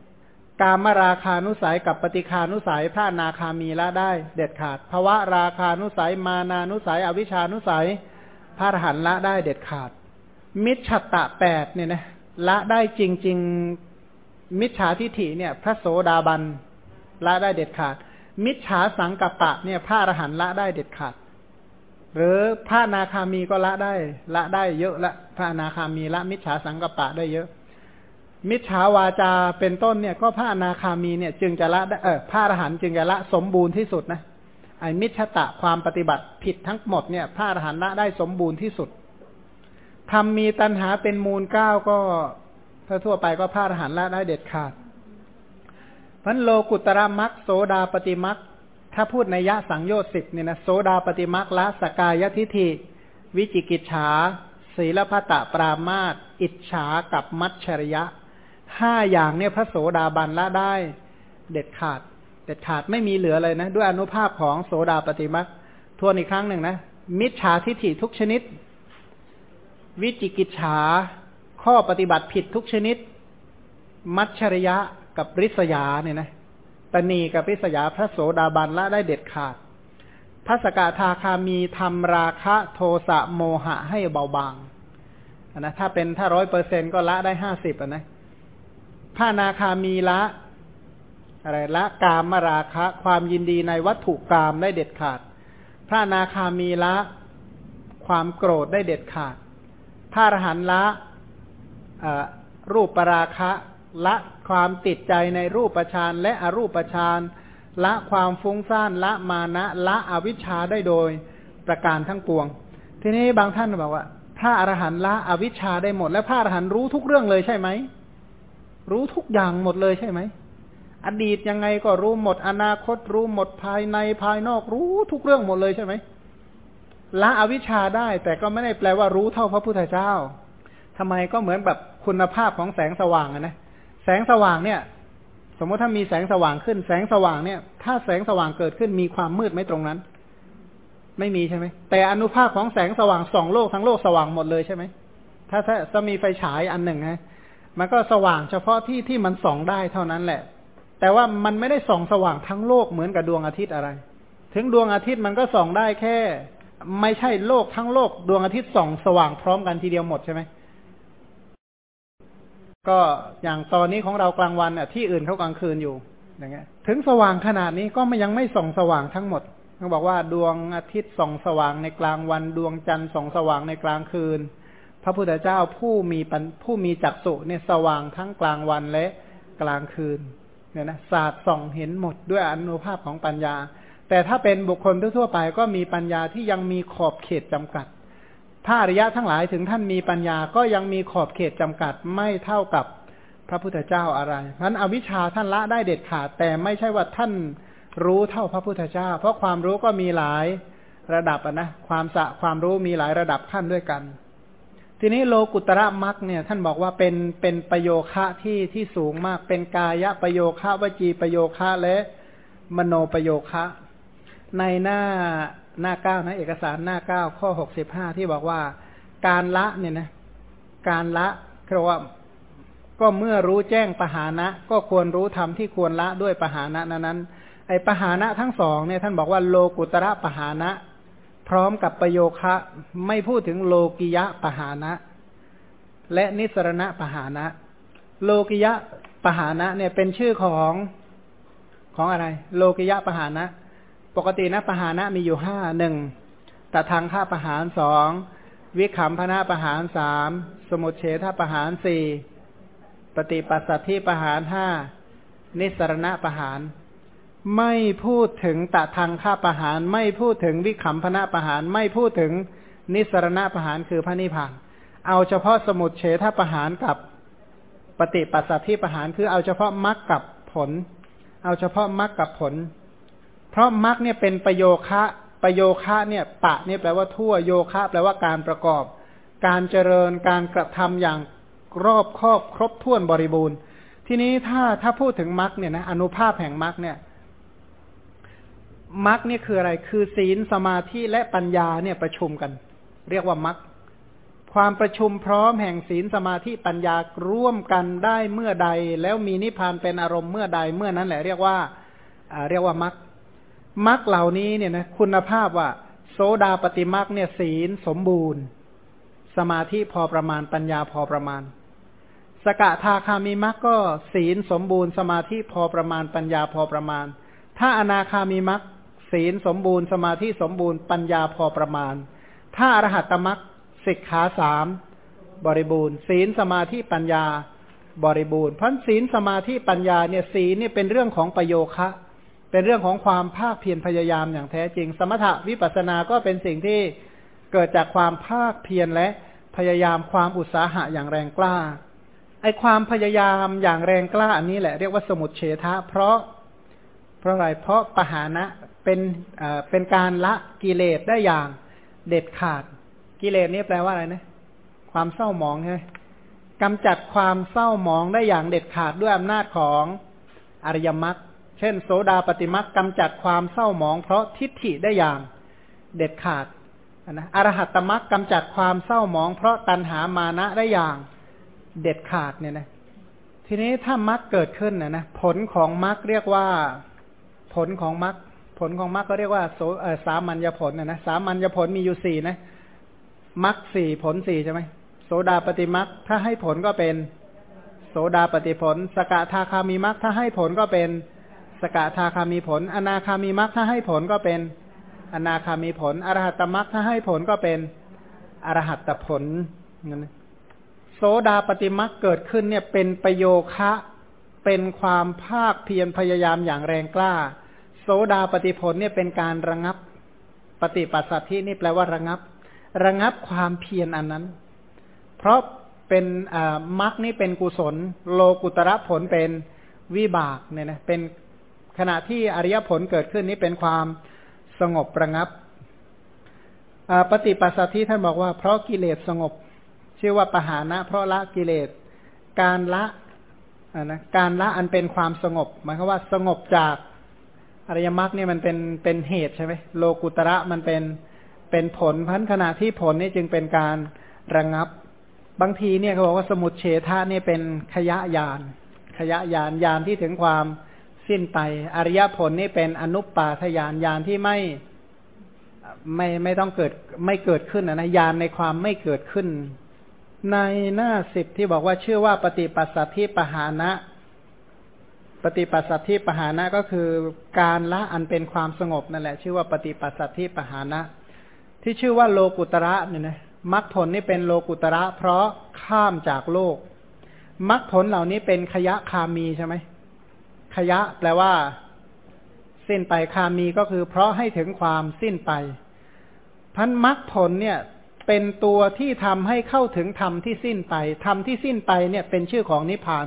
กามราคานุสัยกับปฏิคานุสัยพระนาคามีละได้ เด็ดขาดภวะราคานุสัยมานานุสัย อวิชานุสัย พระอรหันต์ละได้เด็ดขาด มิจฉตะแปดเนี่ยนะละได้จริง ๆ มิจฉาทิฐิเนี่ย พระโสดาบัน ละได้เด็ดขาด มิจฉาสังกัปปะเนี่ยพระอรหันต์ละได้เด็ดขาด หรือพระนาคามีก็ละได้ละได้เยอะละพระนาคามีละมิจฉาสังกัปปะได้เยอะ มิจฉาวาจาเป็นต้นเนี่ยก็พระนาคามีเนี่ยจึงจะละเออพระอรหันต์จึงจะละสมบูรณ์ที่สุดนะไอ้มิจฉตะความปฏิบัติผิดทั้งหมดเนี่ยพระอรหันต์ละได้สมบูรณ์ที่สุดทำมีตัณหาเป็นมูลเก้าก็ถ้าทั่วไปก็พระอรหันต์ละได้เด็ดขาด พันโลกุตระมักโสดาปฏิมักถ้าพูดในยะสังโยชน์สิบเนี่ยนะโสดาปฏิมักละสกายทิฐิ วิจิกิจฉาศีลพัตะปรามาตอิจฉากับมัชชริยะห้าอย่างเนี่ยพระโสดาบันละได้ เด็ดขาด เด็ดขาดไม่มีเหลือเลยนะ ด้วยอนุภาพของโสดาปฏิมักทวนอีกครั้งหนึ่งนะ มิจฉาทิฐิทุกชนิด วิจิกิจฉาข้อปฏิบัติผิดทุกชนิด มัชชริยะ กับริษยาเนี่ยนะตนีกับริษยาพระโสดาบันละได้เด็ดขาด พระสกทาคามีทำราคะโทสะโมหะให้เบาบางนะถ้าเป็นถ้าร้อยเปอร์เซ็นก็ละได้ห้าสิบนะพระนาคามีละอะไรละกามมราคะ ความยินดีในวัตถุกรรมได้เด็ดขาด พระนาคามีละความโกรธได้เด็ดขาด พระอรหันละรูปปราคะ ละความติดใจในรูปฌานและอรูปฌานละความฟุ้งซ่านละมานะละอวิชชาได้โดยประการทั้งปวง ทีนี้บางท่านบอกว่า พระอรหันต์ละอวิชชาได้หมด และพระอรหันต์รู้ทุกเรื่องเลยใช่ไหมรู้ทุกอย่างหมดเลยใช่ไหมอดีตยังไงก็รู้หมด อนาคตรู้หมดภายในภายนอกรู้ทุกเรื่องหมดเลยใช่ไหมละอวิชชาได้ แต่ก็ไม่ได้แปลว่ารู้เท่าพระพุทธเจ้าทำไมก็เหมือนแบบคุณภาพของแสงสว่างนะ แสงสว่างเนี่ย สมมติถ้ามีแสงสว่างขึ้น แสงสว่างเนี่ย ถ้าแสงสว่างเกิดขึ้นมีความมืดไหมตรงนั้น ไม่มีใช่ไหมแต่อนุภาคของแสงสว่างสองโลกทั้งโลกสว่างหมดเลยใช่ไหมถ้าถ้าจะมีไฟฉายอันหนึ่งนะมันก็สว่างเฉพาะที่ที่มันส่องได้เท่านั้นแหละ แต่ว่ามันไม่ได้ส่องสว่างทั้งโลกเหมือนกับดวงอาทิตย์อะไร ถึงดวงอาทิตย์มันก็ส่องได้แค่ ไม่ใช่โลกทั้งโลก ดวงอาทิตย์ส่องสว่างพร้อมกันทีเดียวหมดใช่ไหม ก็อย่างตอนนี้ของเรากลางวันอะที่อื่นเขากลางคืนอยู่อย่างเงี้ย ถึงสว่างขนาดนี้ก็มันยังไม่ส่องสว่างทั้งหมดเขาบอกว่าดวงอาทิตย์ส่องสว่างในกลางวัน ดวงจันทร์ส่องสว่างในกลางคืน พระพุทธเจ้าผู้มีผู้มีจักษุเนี่ยสว่างทั้งกลางวันและกลางคืนเนี่ยนะศาสตร์ส่องเห็นหมดด้วยอนุภาพของปัญญา แต่ถ้าเป็นบุคคลทั่วไปก็มีปัญญาที่ยังมีขอบเขตจำกัด ถ้าอริยะทั้งหลายถึงท่านมีปัญญาก็ยังมีขอบเขตจำกัดไม่เท่ากับพระพุทธเจ้าอะไรนั้นอวิชชาท่านละได้เด็ดขาด แต่ไม่ใช่ว่าท่านรู้เท่าพระพุทธเจ้า เพราะความรู้ก็มีหลายระดับนะความสะความรู้มีหลายระดับขั้นด้วยกัน ทีนี้โลกุตระมักเนี่ย ท่านบอกว่าเป็นเป็นประโยคะที่ที่สูงมาก เป็นกายะประโยคะวจีประโยคะและมโนประโยคะ ในหน้า หน้าเก้านะเอกสารหน้าเก้าข้อหกสิบห้าที่บอกว่า การละเนี่ยนะ การละคือว่าก็เมื่อรู้แจ้งปหานะ ก็ควรรู้ธรรมที่ควรละด้วยปหานะนั้นนั้นไอปหานะทั้งสองเนี่ยท่านบอกว่าโลกุตระปหานะ พร้อมกับประโยคะ ไม่พูดถึงโลกิยะปหานะ และนิสรณะปหานะ โลกิยะปหานะเนี่ยเป็นชื่อของของอะไร โลกิยะปหานะ ปกตินะปหานะมีอยู่ห้าหนึ่งตทางค่าปะหารสองวิขำพนาปะหารสามสมุทเฉทปะหารสี่ปฏิปัสสัทธิปะหารห้านิสรณะปะหาร ไม่พูดถึงตะทางค่าปะหาร ไม่พูดถึงวิขำพนาปะหาร ไม่พูดถึงนิสรณะปะหารคือพระนิพพาน เอาเฉพาะสมุทเฉทปะหารกับปฏิปัสสัทธิปะหารคือเอาเฉพาะมรรคกับผล เอาเฉพาะมรรคกับผล เพราะมรรคเนี่ยเป็นประโยคะประโยคะเนี่ยปะเนี่ยแปลว่าทั่วโยคะแปลว่าการประกอบ การเจริญการกระทำอย่างรอบครอบครบถ้วนบริบูรณ์ ทีนี้ถ้าถ้าพูดถึงมรรคเนี่ยนะอนุภาพแห่งมรรคเนี่ยมรรคเนี่ยคืออะไร คือศีลสมาธิและปัญญาเนี่ยประชุมกัน เรียกว่ามรรคความประชุมพร้อมแห่งศีลสมาธิปัญญาร่วมกันได้เมื่อใด แล้วมีนิพพานเป็นอารมณ์เมื่อใดเมื่อนั้นแหละเรียกว่าเรียกว่ามรรค มรรคเหล่านี้เนี่ยนะคุณภาพว่า โสดาปฏิมรรคเนี่ยศีลสมบูรณ์ สมาธิพอประมาณปัญญาพอประมาณ สกทาคามีมรรคก็ศีลสมบูรณ์ สมาธิพอประมาณปัญญาพอประมาณ ถ้าอนาคามีมรรคศีลสมบูรณ์ สมาธิสมบูรณ์ปัญญาพอประมาณ ถ้าอรหัตตมรรคสิกขาสามบริบูรณ์ ศีลสมาธิปัญญาบริบูรณ์เพราะศีลสมาธิปัญญาเนี่ยศีลเนี่ยเป็นเรื่องของประโยคะ เป็นเรื่องของความภาคเพียรพยายามอย่างแท้จริง สมถะวิปัสสนาก็เป็นสิ่งที่เกิดจากความภาคเพียรและพยายามความอุตสาหะอย่างแรงกล้า ไอความพยายามอย่างแรงกล้าอันนี้แหละเรียกว่าสมุดเฉทะ เพราะ เพราะอะไร เพราะปหานะเป็นเป็นการละกิเลสได้อย่างเด็ดขาด กิเลสนี่แปลว่าอะไรนะ ความเศร้าหมองใช่ไหมกำจัดความเศร้าหมองได้อย่างเด็ดขาดด้วยอำนาจของอริยมรรค ช่น โสดาปฏิมักกำจัดความเศร้าหมองเพราะทิฏฐิได้อย่างเด็ดขาดนะอรหัตตมักกำจัดความเศร้าหมอง เพราะตัณหามานะได้อย่างเด็ดขาดเนี่ยนะทีนี้ถ้ามักเกิดขึ้นนะนะผลของมักเรียกว่าผลของมักผลของมักก็เรียกว่าโสสามัญญผลนะนะสามัญญผลมีอยู่สี่นะมักสี่ผลสี่ใช่ไหมโสดาปฏิมักถ้าให้ผลก็เป็น โสดาปฏิผล สกทาคามีมักถ้าให้ผลก็เป็น สกทาคามีผล อนาคามีมรรคถ้าให้ผลก็เป็น อนาคามีผล อรหัตตมรรคถ้าให้ผลก็เป็นอรหัตตผลนั่นโสดาปฏิมรรคเกิดขึ้นเนี่ยเป็นประโยคะเป็นความภาคเพียรพยายามอย่างแรงกล้า โสดาปฏิผลเนี่ยเป็นการระงับ ปฏิปัสสัทธินี่แปลว่าระงับ ระงับความเพียรอันนั้น เพราะเป็นมรรคนี่เป็นกุศล โลกุตระผลเป็นวิบากเนี่ยนะเป็น ขณะที่อริยผลเกิดขึ้นนี้เป็นความสงบประงับปฏิปัสสัทธิท่านบอกว่าเพราะกิเลสสงบ ชื่อว่าปหานะ เพราะละกิเลส การละนะการละอันเป็นความสงบหมายความว่าสงบจากอริยมรรคเนี่ยมันเป็นเป็นเหตุใช่ไหมโลกุตระมันเป็นเป็นผลพันขณะที่ผลนี่จึงเป็นการระงงับ บางทีเนี่ยเขาบอกว่าสมุดเฉทะเนี่ยเป็นขยะยาน ขยะยานยานที่ถึงความ สิ้นไป อริยผลนี่เป็นอนุปปาทยานยานที่ไม่ไม่ไม่ต้องเกิดไม่เกิดขึ้นนะยานในความไม่เกิดขึ้น ในหน้าสิบที่บอกว่าชื่อว่าปฏิปัสสัทธิปหานะ ปฏิปัสสัทธิปหานะก็คือการละอันเป็นความสงบนั่นแหละ ชื่อว่าปฏิปัสสัทธิปหานะ ที่ชื่อว่าโลกุตระเนี่ยนะมรรคผลนี่เป็นโลกุตระ เพราะข้ามจากโลกมรรคผลเหล่านี้เป็นขยะคามีใช่ไหม ขยะแปลว่า สิ้นไปคามีก็คือ เพราะให้ถึงความสิ้นไป พันมรรคผลเนี่ย เป็นตัวที่ทำให้เข้าถึงธรรมที่สิ้นไปธรรมที่สิ้นไปเนี่ย เป็นชื่อของนิพพาน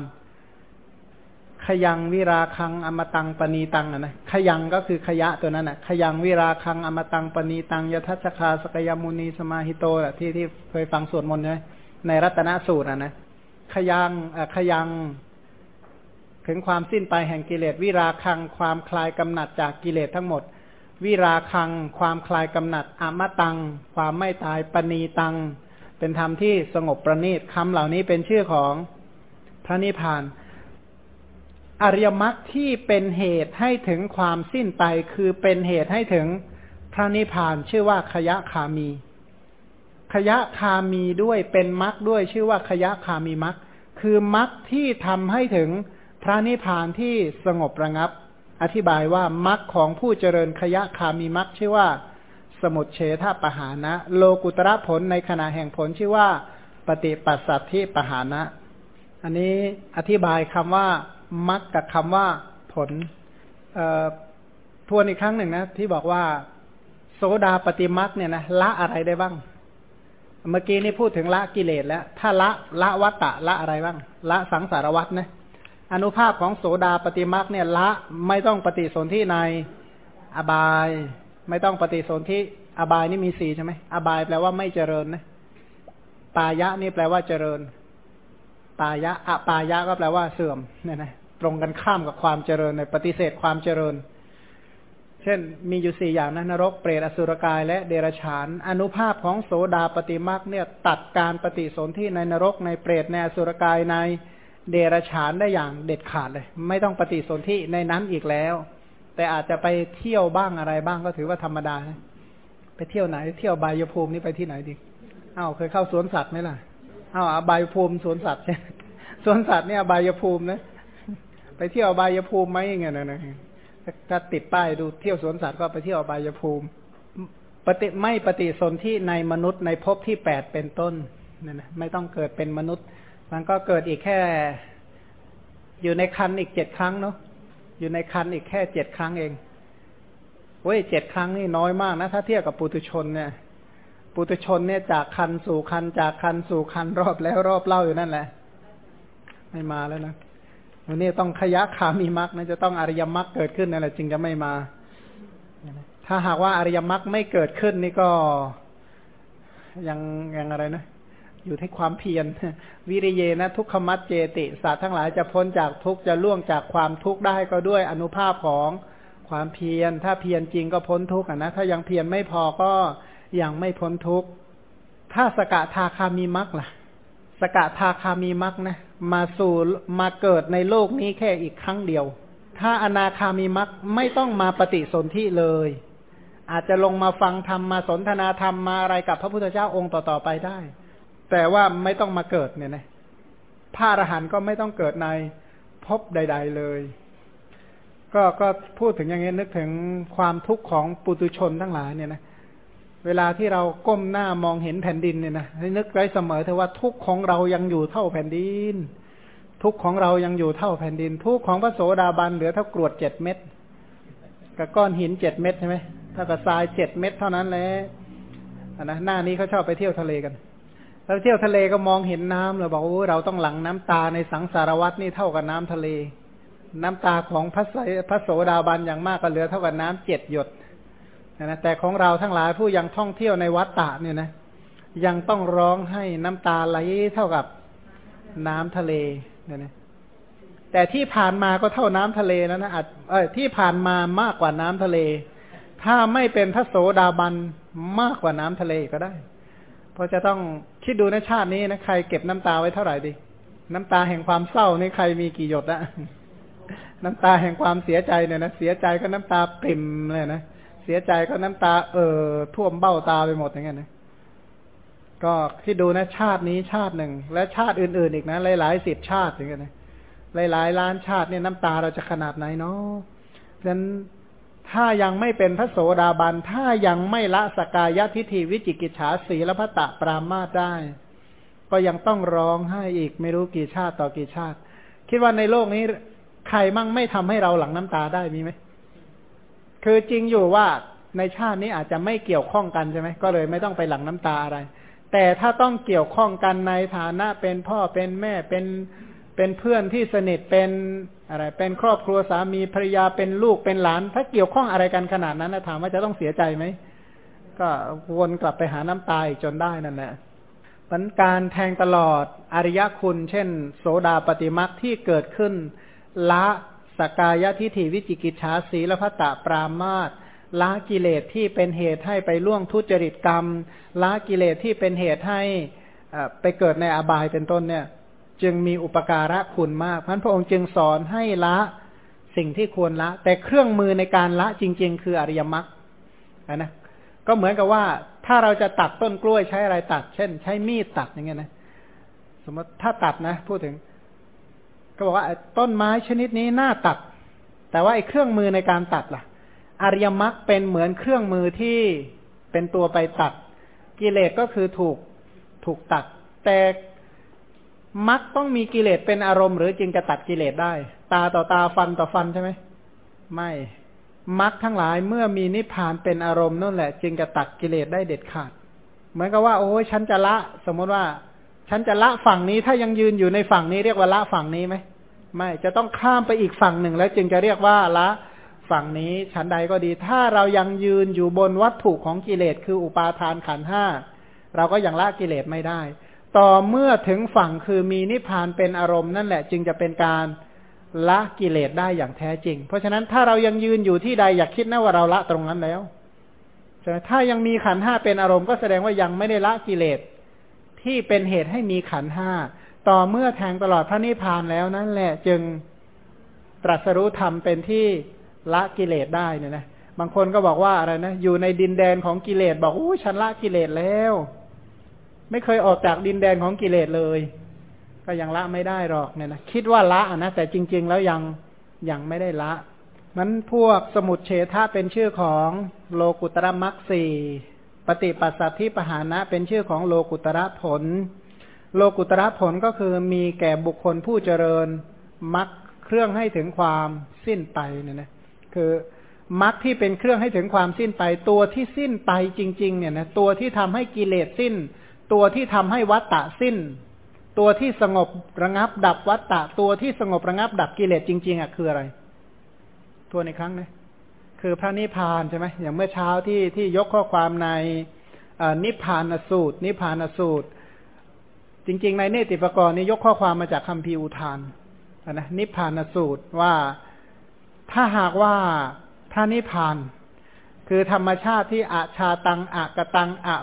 ขยังวิราคังอมตังปณีตังนะขยังก็คือขยะตัวนั้นนะขยังวิราคังอมตังปณีตังยทัชคาสกยมุนีสมาหิโตะที่ที่เคยฟังสวดมนต์ใช่ไหมในรัตนสูตรนะนะขยังขยัง ถึงความสิ้นไปแห่งกิเลสวิราคัง ความคลายกำหนัดจากกิเลสทั้งหมด วิราคัง ความคลายกำหนัดอมตัง ความไม่ตายปณีตัง เป็นธรรมที่สงบประณีตคำเหล่านี้เป็นชื่อของพระนิพพาน อริยมรรคที่เป็นเหตุให้ถึงความสิ้นไปคือเป็นเหตุให้ถึงพระนิพพานชื่อว่าขยะคามีขยะคามีด้วยเป็นมรรคด้วยชื่อว่าขยะคามีมรรคคือมรรคที่ทำให้ถึง พระนิพพานที่สงบระงับ อธิบายว่ามรรคของผู้เจริญขยะคามีมรรคชื่อว่า สมุทเฉทปหานะ โลกุตระผลในขณะแห่งผลชื่อว่า ปฏิปัสสัทธิปหานะ อันนี้อธิบายคำว่ามรรคกับคำว่าผลทวนอีกครั้งหนึ่งนะ ที่บอกว่า โสดาปฏิมรรคเนี่ยนะละอะไรได้บ้าง เมื่อกี้นี่พูดถึงละกิเลสแล้ว ถ้าละละวัตตะละอะไรบ้าง ละสังสารวัตนะ อนุภาพของโสดาปฏิมักเนี่ยละไม่ต้องปฏิสนธิในอบาย ไม่ต้องปฏิสนธิอบายนี่มีสี่ใช่ไหมอบายแปลว่าไม่เจริญนะปายะนี่แปลว่าเจริญ ปายะอปายะก็แปลว่าเสื่อมเนี่ยนะตรงกันข้ามกับความเจริญในปฏิเสธความเจริญ เช่น มีอยู่สี่อย่างนะนรกเปรตอสุรกาย และเดรัจฉาน อนุภาพของโสดาปฏิมักเนี่ย ตัดการปฏิสนธิในนรกในเปรตในอสุรกายใน เดรฉานได้อย่างเด็ดขาดเลย ไม่ต้องปฏิสนธิในนั้นอีกแล้ว แต่อาจจะไปเที่ยวบ้างอะไรบ้างก็ถือว่าธรรมดาไปเที่ยวไหน เที่ยวบายภูมินี่ไปที่ไหนดีอ้าวเคยเข้าสวนสัตว์ไหมล่ะอ้าวบายภูมิสวนสัตว์ใช่สวนสัตว์เนี่ยบายภูมินะไปเที่ยวบายภูมิไหมอย่างเงี้ยนะถ้าติดป้ายดูเที่ยวสวนสัตว์ก็ไปเที่ยวบายภูมิปฏิไม่ปฏิสนธิในมนุษย์ในภพที่แปดเป็นต้นนี่ยนะไม่ต้องเกิดเป็นมนุษย์ มันก็เกิดอีกแค่ อยู่ในคันอีกเจ็ดครั้งเนาะอยู่ในคันอีกแค่เจ็ดครั้งเองเว้ยเจ็ดครั้งนี่น้อยมากนะ ถ้าเทียบกับปุตุชนเนี่ย ปุตุชนเนี่ยจากคันสู่คันจากคันสู่คันรอบแล้วรอบเล่าอยู่นั่นแหละ ไม่มาแล้วนะวันนี้ต้องขยะขามีมรรคนะจะต้องอริยมรรคเกิดขึ้นนั่นแหละจึงจะไม่มา ถ้าหากว่าอริยมรรคไม่เกิดขึ้นนี่ก็ยังยังอะไรนะ อยู่ที่ความเพียรวิริเยนะทุกขมัดเจติสัตว์ทั้งหลายจะพ้นจากทุกจะล่วงจากความทุกข์ได้ก็ด้วยอนุภาพของความเพียร ถ้าเพียรจริงก็พ้นทุกข์นะถ้ายังเพียรไม่พอก็ยังไม่พ้นทุกข์ถ้าสกทาคามีมักล่ะ สกทาคามีมักนะ มาสู่มาเกิดในโลกนี้แค่อีกครั้งเดียว ถ้าอนาคามีมักไม่ต้องมาปฏิสนธิเลย อาจจะลงมาฟังธรรมมาสนทนาธรรมมาอะไรกับพระพุทธเจ้าองค์ต่อๆไปได้ แต่ว่าไม่ต้องมาเกิดเนี่ยนะพระอรหันต์ก็ไม่ต้องเกิดในภพใด ๆเลย ก็ก็พูดถึงอย่างนี้นึกถึงความทุกข์ของปุตุชนทั้งหลายเนี่ยนะเวลาที่เราก้มหน้ามองเห็นแผ่นดินเนี่ยนะนึกไว้เสมอเถอะว่าทุกข์ของเรายังอยู่เท่าแผ่นดิน ทุกข์ของเรายังอยู่เท่าแผ่นดิน ทุกข์ของพระโสดาบันเหลือเท่ากรวดเจ็ดเม็ดกับก้อนหินเจ็ดเม็ดใช่ไหมถ้ากับทรายเจ็ดเม็ดเท่านั้นแหละนะหน้านี้เขาชอบไปเที่ยวทะเลกัน เราเที่ยวทะเลก็มองเห็นน้ำเราบอกโอ้เราต้องหลั่งน้ำตาในสังสารวัตนี่เท่ากับน้ำทะเล น้ำตาของพระพระโสดาบันอย่างมากก็เหลือเท่ากับน้ำเจ็ดหยดนะแต่ของเราทั้งหลายผู้ยังท่องเที่ยวในวัดตะเนี่ยนะยังต้องร้องให้น้ำตาไหลเท่ากับน้ำทะเลเนี่ยนะแต่ที่ผ่านมาก็เท่าน้ำทะเลแล้วนะอาจเออที่ผ่านมามากกว่าน้ำทะเล ถ้าไม่เป็นพระโสดาบันมากกว่าน้ำทะเลก็ได้ เพราะจะต้อง คิดดูในชาตินี้นะใครเก็บน้ำตาไว้เท่าไหร่ดี น้ำตาแห่งความเศร้านี่ใครมีกี่หยดละน้ำตาแห่งความเสียใจเนี่ยนะเสียใจก็น้ำตาปริ่มเลยนะเสียใจก็น้ำตา เอ่อท่วมเบ้าตาไปหมดอย่างเงี้ยนะก็ที่ดูนะชาตินี้ชาติหนึ่ง และชาติอื่น ๆ อีกนะหลายๆสิบชาติอย่างเงี้ยนะหลายๆล้านชาติเนี่ยน้ำตาเราจะขนาดไหนเนาะฉะนั้น ถ้ายังไม่เป็นพระโสดาบัน ถ้ายังไม่ละสกายทิฏฐิวิจิกิจฉาสีละพระตะปรามาได้ ก็ยังต้องร้องไห้อีกไม่รู้กี่ชาติต่อกี่ชาติ คิดว่าในโลกนี้ใครมั่งไม่ทำให้เราหลังน้ำตาได้มีไหม คือจริงอยู่ว่าในชาตินี้อาจจะไม่เกี่ยวข้องกันใช่ไหมก็เลยไม่ต้องไปหลังน้ำตาอะไร แต่ถ้าต้องเกี่ยวข้องกันในฐานะเป็นพ่อเป็นแม่เป็น เป็นเพื่อนที่สนิทเป็นอะไร เป็นครอบครัวสามีภรรยาเป็นลูกเป็นหลาน ถ้าเกี่ยวข้องอะไรกันขนาดนั้นนะถามว่าจะต้องเสียใจไหมก็วนกลับไปหาน้ำตายจนได้นั่นแหละปัญการแทงตลอดอริยคุณ เช่น โสดาปฏิมักที่เกิดขึ้น ละสกายทิฏฐิวิจิกิจฉาสีละพัตตปรามาตละกิเลสที่เป็นเหตุให้ไปล่วงทุจริตกรรมละกิเลสที่เป็นเหตุให้ไปเกิดในอบายเป็นต้นเนี่ย จึงมีอุปการะคุณมากพันพระองค์จึงสอนให้ละสิ่งที่ควรละ แต่เครื่องมือในการละจริง ๆ คืออริยมรรคนะก็เหมือนกับว่าถ้าเราจะตัดต้นกล้วยใช้อะไรตัด เช่น ใช้มีดตัดอย่างเงี้ยนะสมมติถ้าตัดนะ พูดถึง ก็บอกว่าต้นไม้ชนิดนี้น่าตัด แต่ว่าไอ้เครื่องมือในการตัดล่ะ อริยมรรคเป็นเหมือนเครื่องมือที่เป็นตัวไปตัด กิเลสก็คือถูกถูกตัด แต่ มักต้องมีกิเลสเป็นอารมณ์หรือจึงจะตัดกิเลสได้ ตาต่อตาฟันต่อฟันใช่ไหมไม่มักทั้งหลายเมื่อมีนิพพานเป็นอารมณ์นั่นแหละ จึงจะตัดกิเลสได้เด็ดขาด เหมือนกับว่า โอ้ยฉันจะละ สมมติว่า ฉันจะละฝั่งนี้ถ้ายังยืนอยู่ในฝั่งนี้เรียกว่าละฝั่งนี้ไหมไม่จะต้องข้ามไปอีกฝั่งหนึ่งแล้ว จึงจะเรียกว่าละฝั่งนี้ฉันใดก็ดี ถ้าเรายังยืนอยู่บนวัตถุของกิเลสคืออุปาทานขันห้าเราก็ยังละกิเลสไม่ได้ ต่อเมื่อถึงฝั่งคือมีนิพพานเป็นอารมณ์นั่นแหละ จึงจะเป็นการละกิเลสได้อย่างแท้จริง เพราะฉะนั้นถ้าเรายังยืนอยู่ที่ใดอยากคิดนะว่าเราละตรงนั้นแล้วใช่ไหมถ้ายังมีขันห้าเป็นอารมณ์ก็แสดงว่ายังไม่ได้ละกิเลสที่เป็นเหตุให้มีขันห้าต่อเมื่อแทงตลอดพระนิพพานแล้วนั่นแหละ จึงตรัสรู้ธรรมเป็นที่ละกิเลสได้เนี่ยนะบางคนก็บอกว่าอะไรนะอยู่ในดินแดนของกิเลสบอกโอ้ฉันละกิเลสแล้ว ไม่เคยออกจากดินแดนของกิเลสเลย ก็ยังละไม่ได้หรอกเนี่ยนะคิดว่าละนะแต่จริง ๆ แล้วยังยังไม่ได้ละนั้นพวกสมุดเฉทะเป็นชื่อของโลกุตระมักสีปฏิปัสสัทธิปหานะเป็นชื่อของโลกุตระผล โลกุตระผลก็คือมีแก่บุคคลผู้เจริญมักเครื่องให้ถึงความสิ้นไปเนี่ยนะคือมักที่เป็นเครื่องให้ถึงความสิ้นไป ตัวที่สิ้นไปจริง ๆ เนี่ยนะตัวที่ทำให้กิเลสสิ้น ตัวที่ทำให้วัตตะสิ้น ตัวที่สงบระงับ ดับวัตตะ ตัวที่สงบระงับ ดับกิเลสจริง ๆอะคืออะไร ตัวในครั้งนี้คือพระนิพพานใช่ไหมอย่างเมื่อเช้าที่ที่ยกข้อความในนิพพานสูตร นิพพานสูตร จริง ๆ ในเนติปกรณ์นี้ยกข้อความมาจากคำพีอุทานนะนิพพานสูตรว่าถ้าหากว่าพระนิพพาน คือธรรมชาติที่อาชาตังอากตังอะ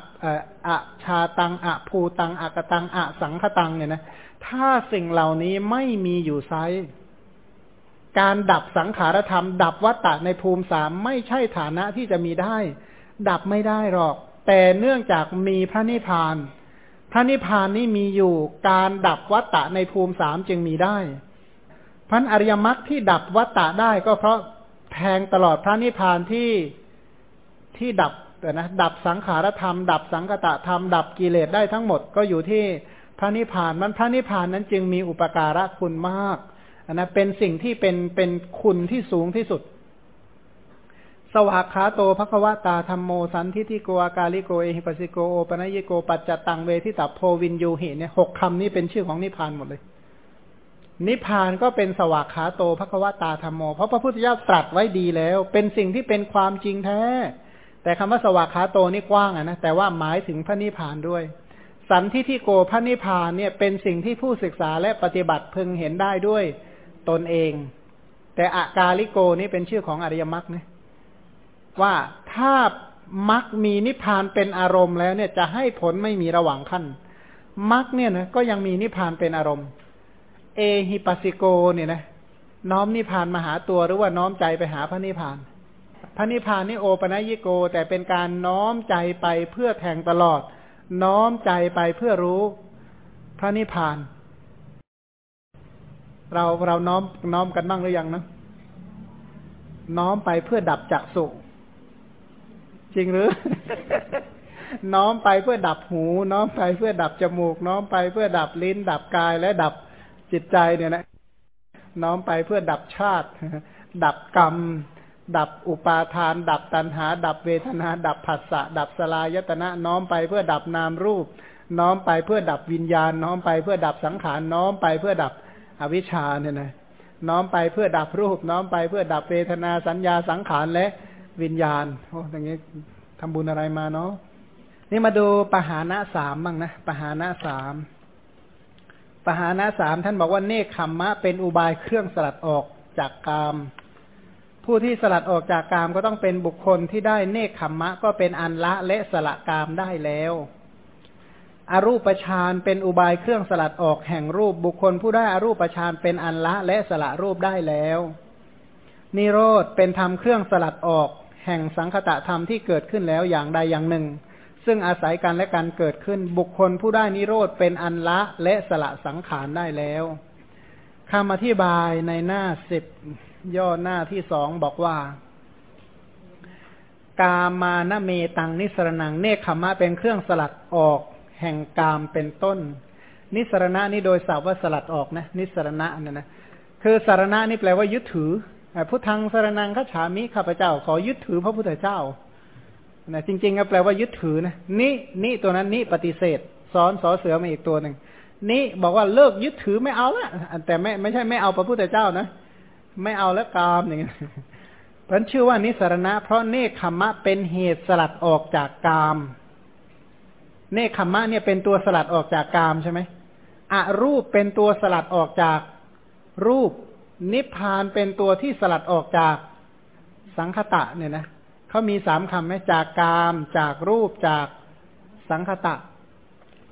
อะชาตังอะภูตังอากตังอะสังคตังเนี่ยนะถ้าสิ่งเหล่านี้ไม่มีอยู่ไซการดับสังขารธรรม ดับวัตตะในภูมิสามไม่ใช่ฐานะที่จะมีได้ ดับไม่ได้หรอก แต่เนื่องจากมีพระนิพพาน พระนิพพานนี้มีอยู่การดับวัตตะในภูมิสามจึงมีได้พันอริยมรรคที่ดับวัตตะได้ก็เพราะแทงตลอดพระนิพพานที่ ที่ดับนะดับสังขารธรรม ดับสังขตธรรม ดับกิเลสได้ทั้งหมดก็อยู่ที่พระนิพพานมันพระนิพพานนั้นจึงมีอุปการคุณมากอันนะเป็นสิ่งที่เป็นเป็นคุณที่สูงที่สุด สวากขาโตภควตาธัมโมสันทิฏฐิโก อกาลิโกเอหิปัสสิโกโอปนยิโกปัจจัตตังเวทิตัพโพวิญญูหิเนี่ยหกคำนี้เป็นชื่อของนิพพานหมดเลย นิพพานก็เป็นสวากขาโตภควตาธรรมโม เพราะพระพุทธเจ้าตรัสไว้ดีแล้ว เป็นสิ่งที่เป็นความจริงแท้ แต่คำว่าสวากขาโตนี่กว้างอะนะแต่ว่าหมายถึงพระนิพพานด้วย สันทิที่โกพระนิพพานเนี่ยเป็นสิ่งที่ผู้ศึกษาและปฏิบัติพึงเห็นได้ด้วยตนเอง แต่อากาลิโกนี่เป็นชื่อของอริยมรรคนะว่าถ้ามรรคมีนิพพานเป็นอารมณ์แล้วเนี่ยจะให้ผลไม่มีระหว่างขั้นมรรคเนี่ยนะก็ยังมีนิพพานเป็นอารมณ์ เอหิปัสสิโกเนี่ยนะน้อมนิพพานมาหาตัวหรือว่าน้อมใจไปหาพระนิพพาน พระนิพพานนี่โอปนัยิโก แต่เป็นการน้อมใจไปเพื่อแทงตลอด น้อมใจไปเพื่อรู้พระนิพพาน เราเราน้อมน้อมกันบ้างหรือยังนะน้อมไปเพื่อดับจักสุจริงหรือ น้อมไปเพื่อดับหู น้อมไปเพื่อดับจมูก น้อมไปเพื่อดับลิ้น ดับกายและดับจิตใจเนี่ยนะ น้อมไปเพื่อดับชาติ ดับกรรม ดับอุปาทาน ดับตัณหา ดับเวทนา ดับผัสสะ ดับสลายตนะน้อมไปเพื่อดับนามรูป น้อมไปเพื่อดับวิญญาณ น้อมไปเพื่อดับสังขาร น้อมไปเพื่อดับอวิชชาเนี่ยนะน้อมไปเพื่อดับรูป น้อมไปเพื่อดับเวทนาสัญญาสังขารและวิญญาณโอ้อย่างนี้ทำบุญอะไรมาเนาะนี่มาดูปหานะสามบ้างนะปหานะสามปหานะสามท่านบอกว่าเนคขมมะเป็นอุบายเครื่องสลัดออกจากกาม ผู้ที่สลัดออกจากกามก็ต้องเป็นบุคคลที่ได้เนคขมมะ ก็เป็นอันละและสละกามได้แล้ว อรูปฌานเป็นอุบายเครื่องสลัดออกแห่งรูปบุคคล ผู้ได้อรูปฌานเป็นอันละและสละรูปได้แล้ว นิโรธเป็นธรรมเครื่องสลัดออก แห่งสังคตะธรรมที่เกิดขึ้นแล้วอย่างใดอย่างหนึ่ง ซึ่งอาศัยกันและการเกิดขึ้น บุคคลผู้ได้นิโรธเป็นอันละและสละสังขารได้แล้วคำอธิบายในหน้าสิบ ย่อหน้าที่สองบอกว่า กามานเมตังนิสรนังเนคขมะเป็นเครื่องสลัดออก แห่งกามเป็นต้น นิสรณะนี่โดยศัพท์ว่าสลัดออกนะ นิสรณะเนี่ยนะคือสารณะนี่แปลว่ายึดถือพุทธังสารนังข้าฉามิข้าพเจ้า ขอยึดถือพระพุทธเจ้านะจริงๆก็แปลว่ายึดถือนะนี่นี่ตัวนั้นนี่ปฏิเสธซ้อนสอเสือมาอีกตัวหนึ่งนี่บอกว่าเลิกยึดถือไม่เอาละแต่ไม่ไม่ใช่ไม่เอาพระพุทธเจ้านะ ไม่เอาแล้วกามอย่างเงี้ยเพราะชื่อว่านิสรณะ เพราะเนคขมะเป็นเหตุสลัดออกจากกาม เนคขมะเนี่ยเป็นตัวสลัดออกจากกามใช่ไหมอรูปเป็นตัวสลัดออกจากรูป นิพพานเป็นตัวที่สลัดออกจากสังคตะเนี่ยนะเขามีสามคำไหมจากกาม จากรูปจากสังคตะ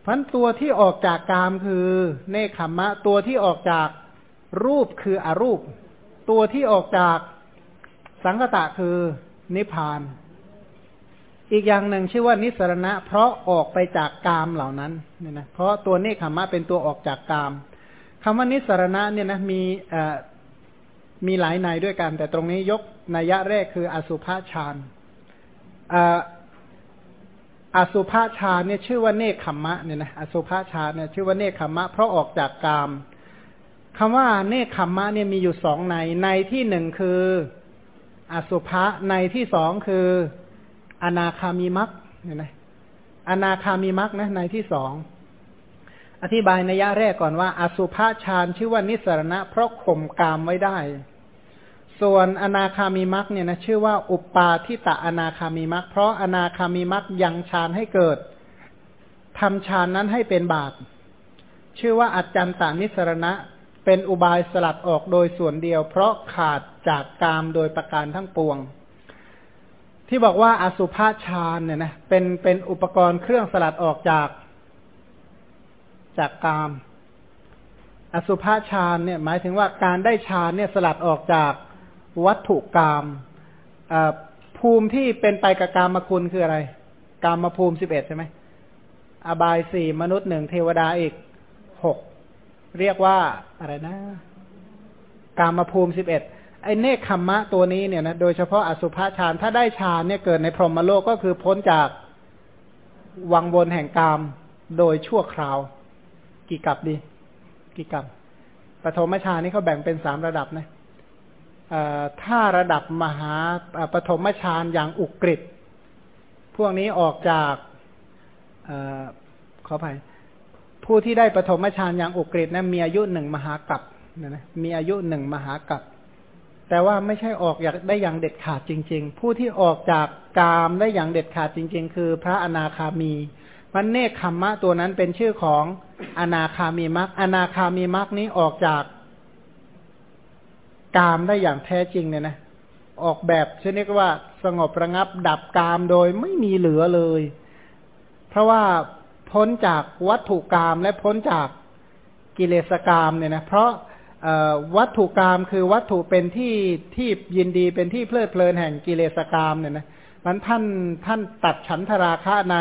พันตัวที่ออกจากกามคือเนคขมมะตัวที่ออกจากรูปคืออรูป ตัวที่ออกจากสังคตะคือนิพพาน อีกอย่างหนึ่งชื่อว่านิสรณะ เพราะออกไปจากกามเหล่านั้นเนี่ยนะเพราะตัวเนคขมมะเป็นตัวออกจากกามคำว่านิสรณะเนี่ยนะมีมีหลายในด้วยกัน แต่ตรงนี้ยกนัยยะแรกคืออสุภาฌานอสุภาฌานเนี่ยชื่อว่าเนคขมมะเนี่ยนะอสุภาฌานเนี่ยชื่อว่าเนคขมมะเพราะออกจากกาม คำว่าเนคขมมะเนี่ยมีอยู่สองใน ในที่หนึ่งคืออสุภะในที่สองคือ อนาคามีมักเนี่ยนะอนาคามีมักนะในที่สองอธิบายในยะแรกก่อนว่า อสุภาฌานชื่อว่านิสรณะ เพราะข่มกามไว้ได้ ส่วนอนาคามีมักเนี่ยนะชื่อว่า อุปปาทิตะอนาคามีมักเพราะอนาคามีมักยังฌานให้เกิดทำฌานนั้นให้เป็นบาปชื่อว่าอัจจันตานิสรณะ เป็นอุบายสลัดออกโดยส่วนเดียว เพราะขาดจากกามโดยประการทั้งปวง ที่บอกว่าอสุภาฌานเนี่ยนะเป็นเป็นอุปกรณ์เครื่องสลัดออกจากจากกาม อสุภาฌานเนี่ยหมายถึงว่าการได้ฌานเนี่ยสลัดออกจากวัตถุกรรมภูมิที่เป็นไปกับกรรมคุณคืออะไรกรรมภูมิสิบเอ็ดใช่ไหมอบายสี่มนุษย์หนึ่งเทวดาอีกหก เรียกว่าอะไรนะกรรมภูมิสิบเอ็ดไอเนคขมมะตัวนี้เนี่ยนะโดยเฉพาะอสุภาฌานถ้าได้ฌานเนี่ยเกิดในพรหมโลกก็คือพ้นจากวังวนแห่งกรรมโดยชั่วคราว กี่กับดี กี่กับปฐมฌานนี่เขาแบ่งเป็นสามระดับนะถ้าระดับมหาปฐมฌานอย่างอุกฤษพวกนี้ออกจากอขออภัย ผู้ที่ได้ปฐมฌานอย่างอุกฤษนะมีอายุหนึ่งมหากัปเนี่ยนะมีอายุหนึ่งมหากัปแต่ว่าไม่ใช่ออกอยากได้อย่างเด็ดขาดจริง ๆ ผู้ที่ออกจากกามได้อย่างเด็ดขาดจริง ๆ คือพระอนาคามีมันเนคขมมะตัวนั้นเป็นชื่อของอนาคามีมักอนาคามีมักนี้ออกจากกามได้อย่างแท้จริงเนี่ยนะ ออกแบบชนิดว่าสงบระงับดับกามโดยไม่มีเหลือเลย เพราะว่า พ้นจากวัตถุกรรมและพ้นจากกิเลสกรรมเนี่ยนะเพราะวัตถุกรรมคือวัตถุเป็นที่ที่ยินดีเป็นที่เพลิดเพลินแห่งกิเลสกรรมเนี่ยนะมันท่านท่านตัดฉันทราคะใน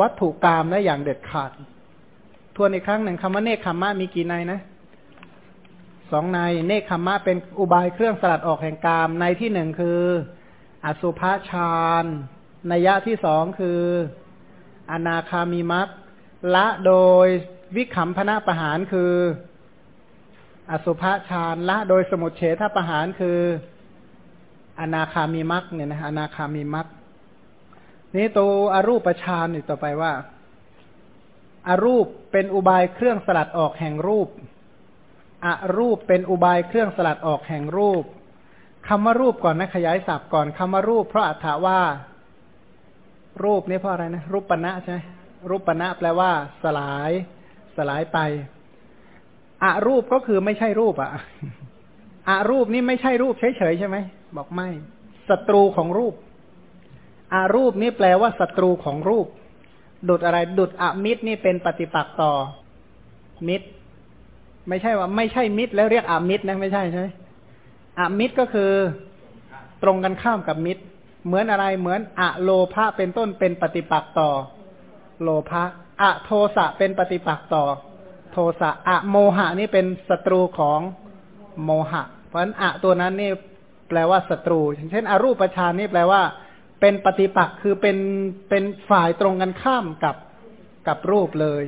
วัตถุกรรมได้อย่างเด็ดขาด ทวนอีกครั้งหนึ่งคำว่าเนคขมมะมีกี่ในนะสองในเนคขมมะเป็นอุบายเครื่องสลัดออกแห่งกามในที่หนึ่งคือ อสุภาชานนัยะที่สองคือ อนาคามีมัตละโดยวิขำพนะประหารคือ อสุภาชานละโดยสมุทเฉทประหารคือ อนาคามีมักเนี่ยนะอนาคามีมักนี้ตัวอรูปฌานอีกต่อไปว่าอารูปเป็นอุบายเครื่องสลัดออกแห่งรูปอรูปเป็นอุบายเครื่องสลัดออกแห่งรูปคำว่ารูปก่อนนะขยายศัพท์ก่อนคำว่ารูป เพราะอัฏฐาว่า รูปนี่เพราะอะไรนะ รูปปณะใช่ไหมรูปปณะแปลว่า สลายสลายไปอะรูปก็คือไม่ใช่รูปอะอะรูปนี่ไม่ใช่รูปเฉยๆใช่ไหมบอกไม่ศัตรูของรูปอารูปนี่แปลว่าศัตรูของรูป ดุดอะไร ดุดอมิตรนี่เป็นปฏิปักษ์ต่อ มิตร ไม่ใช่ว่า ไม่ใช่มิตร แล้วเรียกอมิตรนะไม่ใช่ใช่ไหมอมิตรก็คือ ตรงกันข้ามกับมิตร เหมือนอะไรเหมือนอะโลภะเป็นต้นเป็นปฏิปักษ์ต่อ โลภะอะโทสะเป็นปฏิปักษ์ต่อ โทสะอะโมหะนี่เป็นศัตรูของโมหะ เพราะฉะนั้นอะตัวนั้นนี่แปลว่าศัตรูเช่นอรูปฌานนี่แปลว่า เป็นปฏิปักษ์คือเป็นเป็นฝ่ายตรงกันข้ามกับกับรูปเลย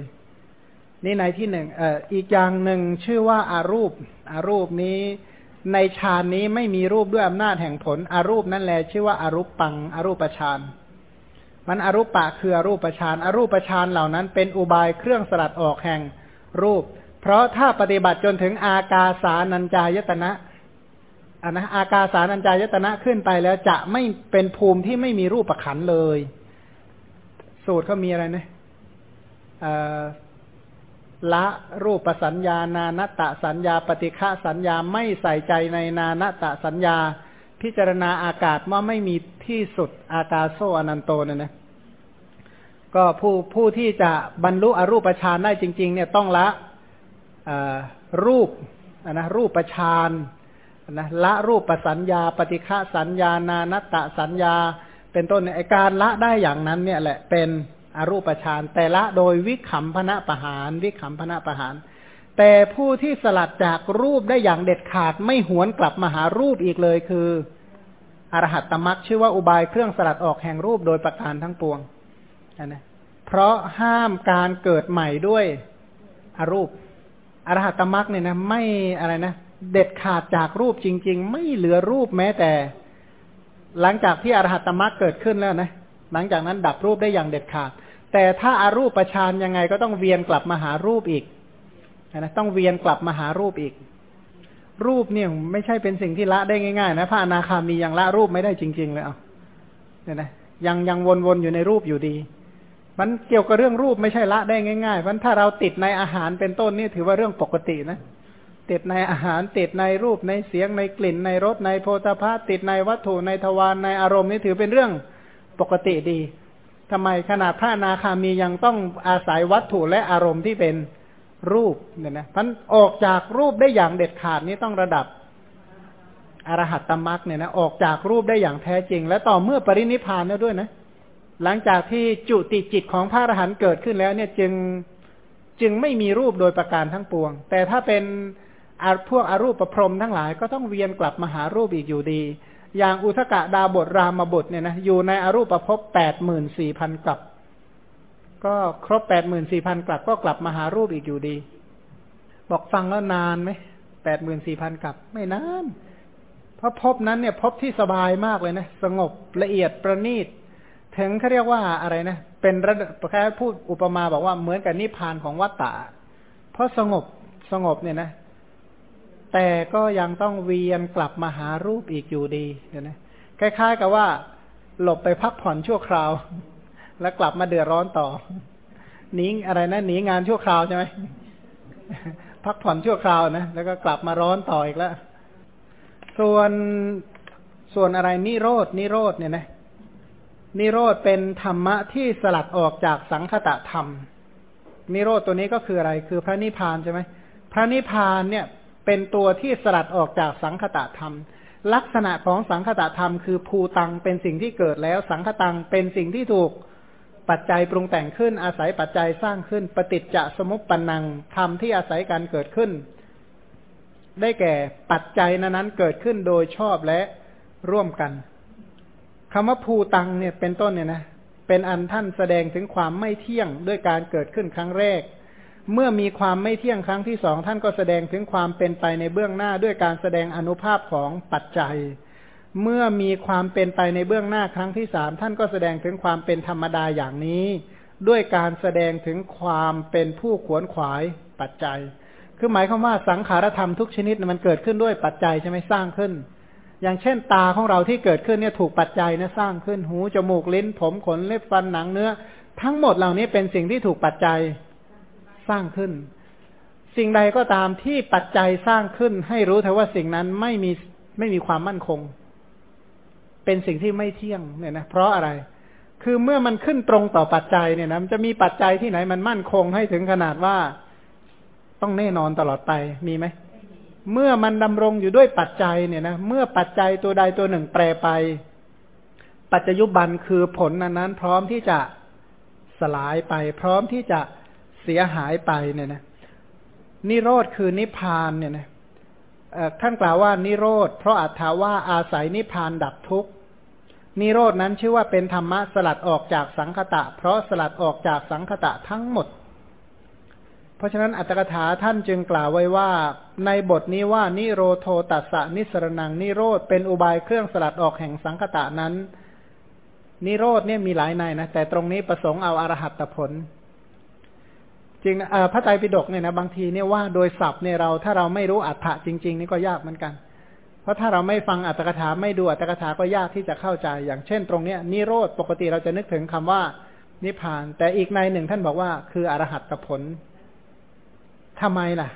นี่ในที่หนึ่งเอ่ออีกอย่างหนึ่งชื่อว่าอารูปอารูปนี้ ในฌานนี้ไม่มีรูปด้วยอำนาจแห่งผลอรูปนั่นแหละชื่อว่าอารูปปังอรูปฌานมันอรูปปะคืออรูปฌานอรูปฌานเหล่านั้นเป็นอุบายเครื่องสลัดออกแห่งรูป เพราะถ้าปฏิบัติจนถึงอากาสานัญจายตนะอันนะอากาสานัญจายตนะขึ้นไปแล้วจะไม่เป็นภูมิที่ไม่มีรูปประขันเลย สูตรเขามีอะไรนะ ละรูปสัญญา นานตะสัญญา ปฏิฆะสัญญาไม่ใส่ใจในนานตะสัญญา พิจารณาอากาศว่าไม่มีที่สุดอากาโซอนันโตเนี่ยนะก็ผู้ผู้ที่จะบรรลุอรูปฌานได้จริง ๆ เนี่ยต้องละรูปนะรูปฌานนะละรูปสัญญา ปฏิฆะสัญญา นานัตตสัญญา เป็นต้นในการละได้อย่างนั้นเนี่ยแหละเป็น อรูปฌานแต่ละโดยวิขำพนะประหารวิขำพนะประหาร แต่ผู้ที่สลัดจากรูปได้อย่างเด็ดขาดไม่หวนกลับมาหารูปอีกเลยคืออรหัตตมักชื่อว่าอุบายเครื่องสลัดออกแห่งรูปโดยประการทั้งปวงนะเพราะห้ามการเกิดใหม่ด้วยอรูปอรหัตตมักเนี่ยนะไม่อะไรนะเด็ดขาดจากรูปจริง ๆ ไม่เหลือรูปแม้แต่ หลังจากที่อรหัตตมรรคเกิดขึ้นแล้วนะ หลังจากนั้นดับรูปได้อย่างเด็ดขาด แต่ถ้าอารูปประชานยังไงก็ต้องเวียนกลับมาหารูปอีกนะต้องเวียนกลับมาหารูปอีก รูปเนี่ยไม่ใช่เป็นสิ่งที่ละได้ง่ายๆนะพระอนาคามียังละรูปไม่ได้จริง ๆ เลยเอาเนี่ยนะยังยังวนๆอยู่ในรูปอยู่ดี มันเกี่ยวกับเรื่องรูปไม่ใช่ละได้ง่ายๆเพราะถ้าเราติดในอาหารเป็นต้นนี่ถือว่าเรื่องปกตินะติดในอาหารติดในรูปในเสียงในกลิ่นในรสในโพธาภาติดในวัตถุในทวารในอารมณ์นี่ถือเป็นเรื่องปกติดี ทำไมขนาดพระนาคามียังต้องอาศัยวัตถุและอารมณ์ที่เป็นรูปเนี่ยนะพันออกจากรูปได้อย่างเด็ดขาดนี้ต้องระดับอรหัตตมรักเนี่ยนะออกจากรูปได้อย่างแท้จริง และต่อเมื่อปรินิพานแล้วด้วยนะ หลังจากที่จุติจิตของพระอรหันต์เกิดขึ้นแล้วเนี่ยจึงจึงไม่มีรูปโดยประการทั้งปวง แต่ถ้าเป็นพวกอรูปประพรมทั้งหลายก็ต้องเวียนกลับมาหารูปอีกอยู่ดี อย่างอุทกะดาบทรามบทเนี่ยนะอยู่ในอรูปประพแปดหมื่นสี่พันกลับ ก็ครบแปดหมื่นสี่พันกลับ ก็กลับมาหารูปอีกอยู่ดี บอกฟังแล้วนานไหมแปดหมื่นสี่พันกลับ ไม่นานเพราะพบนั้นเนี่ยพบที่สบายมากเลยนะ สงบละเอียดประณีต ถึงเขาเรียกว่าอะไรนะ เป็นระดับแค่พูดอุปมาบอกว่าเหมือนกับนิพพานของวัตตะเพราะสงบสงบเนี่ยนะ แต่ก็ยังต้องเวียนกลับมาหารูปอีกอยู่ดีเห็นไหมคล้ายๆกับว่า หลบไปพักผ่อนชั่วคราว แล้วกลับมาเดือดร้อนต่อหนีอะไรนะหนีงานชั่วคราวใช่ไหมพักผ่อนชั่วคราวนะแล้วก็กลับมาร้อนต่ออีกแล้วส่วนส่วนอะไรนิโรดนิโรดเนี่ยนะนิโรธเป็นธรรมะที่สลัดออกจากสังคตะธรรม นิโรธตัวนี้ก็คืออะไร คือพระนิพพานใช่ไหมพระนิพพานเนี่ย เป็นตัวที่สลัดออกจากสังคตะธรรม ลักษณะของสังคตะธรรม คือภูตังเป็นสิ่งที่เกิดแล้ว สังคตังเป็นสิ่งที่ถูกปัจจัยปรุงแต่งขึ้นอาศัยปัจจัยสร้างขึ้น ปฏิจจสมุปปนังธรรมที่อาศัยการเกิดขึ้น ได้แก่ปัจจัยนั้นเกิดขึ้นโดยชอบและร่วมกันคำว่าภูตังเนี่ยเป็นต้นเนี่ยนะเป็นอันท่านแสดงถึงความไม่เที่ยงด้วยการเกิดขึ้นครั้งแรก เมื่อมีความไม่เที่ยงครั้งที่สองท่านก็แสดงถึงความเป็นไปในเบื้องหน้าด้วยการแสดงอนุภาพของปัจจัย เมื่อมีความเป็นไปในเบื้องหน้าครั้งที่สามท่านก็แสดงถึงความเป็นธรรมดาอย่างนี้ ด้วยการแสดงถึงความเป็นผู้ขวนขวายปัจจัย คือหมายความว่าสังขารธรรมทุกชนิดมันเกิดขึ้นด้วยปัจจัยใช่ไหมสร้างขึ้น อย่างเช่นตาของเราที่เกิดขึ้นเนี่ยถูกปัจจัยนะสร้างขึ้นหูจมูกลิ้นผมขนเล็บฟันหนังเนื้อ ทั้งหมดเหล่านี้เป็นสิ่งที่ถูกปัจจัย สร้างขึ้น สิ่งใดก็ตามที่ปัจจัยสร้างขึ้น ให้รู้เถอะว่าสิ่งนั้นไม่มีไม่มีความมั่นคง เป็นสิ่งที่ไม่เที่ยงเนี่ยนะเพราะอะไร คือเมื่อมันขึ้นตรงต่อปัจจัยเนี่ยนะมันจะมีปัจจัยที่ไหนมันมั่นคงให้ถึงขนาดว่าต้องแน่นอนตลอดไปมีไหมเมื่อมันดำรงอยู่ด้วยปัจจัยเนี่ยนะเมื่อปัจจัยตัวใดตัวหนึ่งแปรไป ปัจจยุบันคือผลนั้นนั้น พร้อมที่จะสลายไป พร้อมที่จะ เสียหายไปเนี่ยนะนิโรธคือนิพพานเนี่ยนะท่านกล่าวว่านิโรธเพราะอัตถาว่าอาศัยนิพพานดับทุกข์นิโรดนั้นชื่อว่าเป็นธรรมะสลัดออกจากสังคตะ เพราะสลัดออกจากสังคตะทั้งหมด เพราะฉะนั้นอัตถกถาท่านจึงกล่าวไว้ว่า ในบทนี้ว่านิโรโทตัสสะนิสรนังนิโรธเป็นอุบายเครื่องสลัดออกแห่งสังคตะนั้น นิโรธเนี่ยมีหลายในนะแต่ตรงนี้ประสงค์เอาอารหัตผล จริงพระไตรปิฎกเนี่ยนะบางทีเนี่ยว่าโดยศัพท์เนี่ยเราถ้าเราไม่รู้อัฏฐะจริง ๆ นี่ก็ยากเหมือนกัน เพราะถ้าเราไม่ฟังอัตถกถาไม่ดูอัตถกถาก็ยากที่จะเข้าใจ อย่างเช่น ตรงเนี้ยนิโรธปกติเราจะนึกถึงคำว่านิพพาน แต่อีกในหนึ่งท่านบอกว่าคืออรหัตผลทำไมล่ะ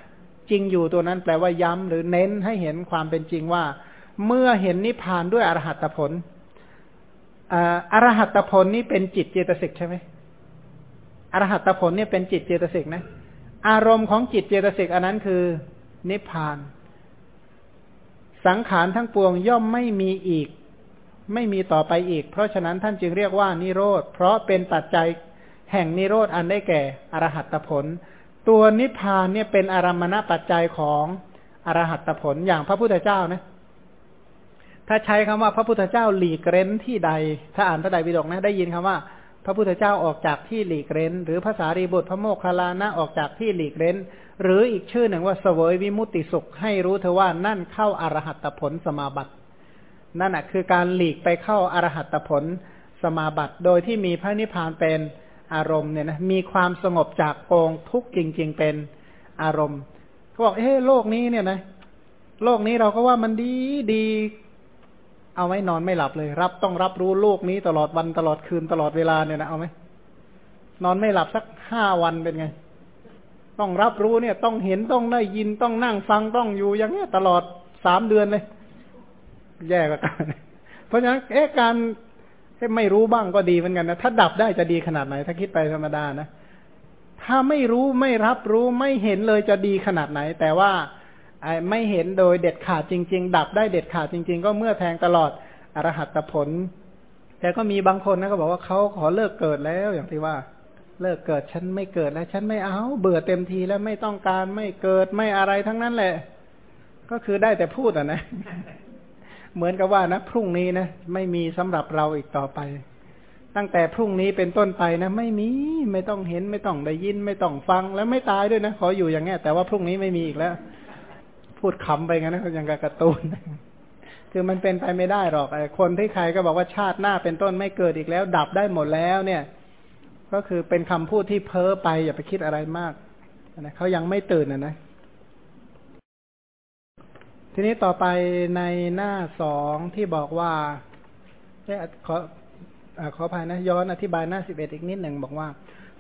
จริงอยู่ตัวนั้นแปลว่าย้ำหรือเน้นให้เห็นความเป็นจริงว่า เมื่อเห็นนิพพานด้วยอรหัตผลอรหัตผลนี้เป็นจิตเจตสิกใช่ไหม อรหัตผลเนี่ยเป็นจิตเจตสิกนะ อารมณ์ของจิตเจตสิกอันนั้นคือ นิพพาน สังขารทั้งปวงย่อมไม่มีอีก ไม่มีต่อไปอีก เพราะฉะนั้นท่านจึงเรียกว่านิโรธ เพราะเป็นปัจจัยแห่งนิโรธอันได้แก่อรหัตผล ตัวนิพพานเนี่ยเป็นอารมณปัจจัยของอรหัตผลอย่างพระพุทธเจ้านะถ้าใช้คำว่าพระพุทธเจ้าหลีกเร้นที่ใด ถ้าอ่านพระไตรปิฎกนะ ได้ยินคำว่า พระพุทธเจ้าออกจากที่หลีกเร้น หรือภาษารีบุตรพระโมคคัลลานะออกจากที่หลีกเร้น หรืออีกชื่อหนึ่งว่าเสวยวิมุตติสุข ให้รู้เธอว่านั่นเข้าอรหัตผลสมาบัติ นั่นแหะคือการหลีกไปเข้าอรหัตผลสมาบัติ โดยที่มีพระนิพพานเป็นอารมณ์เนี่ยนะมีความสงบจากกองทุกข์จริง ๆ เป็นอารมณ์เขาบอกเฮ้โลกนี้เนี่ยนะ โลกนี้เราก็ว่ามันดีดี เอาไว้นอนไม่หลับเลย รับต้องรับรู้โลกนี้ตลอดวันตลอดคืนตลอดเวลาเนี่ยนะเอาไหมนอนไม่หลับสักห้าวันเป็นไง ต้องรับรู้เนี่ย ต้องเห็นต้องได้ยินต้องนั่งฟังต้องอยู่อย่างเนี้ยตลอดสามเดือนเลย แย่กว่ากันเพราะฉะนั้นเอ๊ะการไม่รู้บ้างก็ดีเหมือนกันนะถ้าดับได้จะดีขนาดไหน ถ้าคิดไปธรรมดานะถ้าไม่รู้ไม่รับรู้ไม่เห็นเลยจะดีขนาดไหน แต่ว่า ไม่เห็นโดยเด็ดขาดจริง ๆ ดับได้เด็ดขาดจริง ๆ ก็เมื่อแทงตลอดอรหัตผล แต่ก็มีบางคนนะก็บอกว่าเขาขอเลิกเกิดแล้วอย่างที่ว่า เลิกเกิดฉันไม่เกิดแล้ว ฉันไม่เอาเบื่อเต็มทีแล้วไม่ต้องการไม่เกิดไม่อะไรทั้งนั้นแหละ ก็คือได้แต่พูดอะนะ เหมือนกับว่านะพรุ่งนี้นะไม่มีสำหรับเราอีกต่อไป ตั้งแต่พรุ่งนี้เป็นต้นไปนะ ไม่มีไม่ต้องเห็นไม่ต้องได้ยินไม่ต้องฟัง แล้วไม่ตายด้วยนะขออยู่อย่างเงี้ยแต่ว่าพรุ่งนี้ไม่มีอีกแล้ว พูดคำไปงั้นนะอย่างกับกระตูนคือมันเป็นไปไม่ได้หรอกไอ้คนที่ใครก็บอกว่าชาติหน้าเป็นต้นไม่เกิดอีกแล้ว ดับได้หมดแล้วเนี่ย ก็คือเป็นคำพูดที่เพ้อไป อย่าไปคิดอะไรมากนะเขายังไม่ตื่นนะนะทีนี้ต่อไปในหน้าสองที่บอกว่าขอขออภัยนะ ย้อนอธิบายหน้าสิบเอ็ดอีกนิดหนึ่งบอกว่า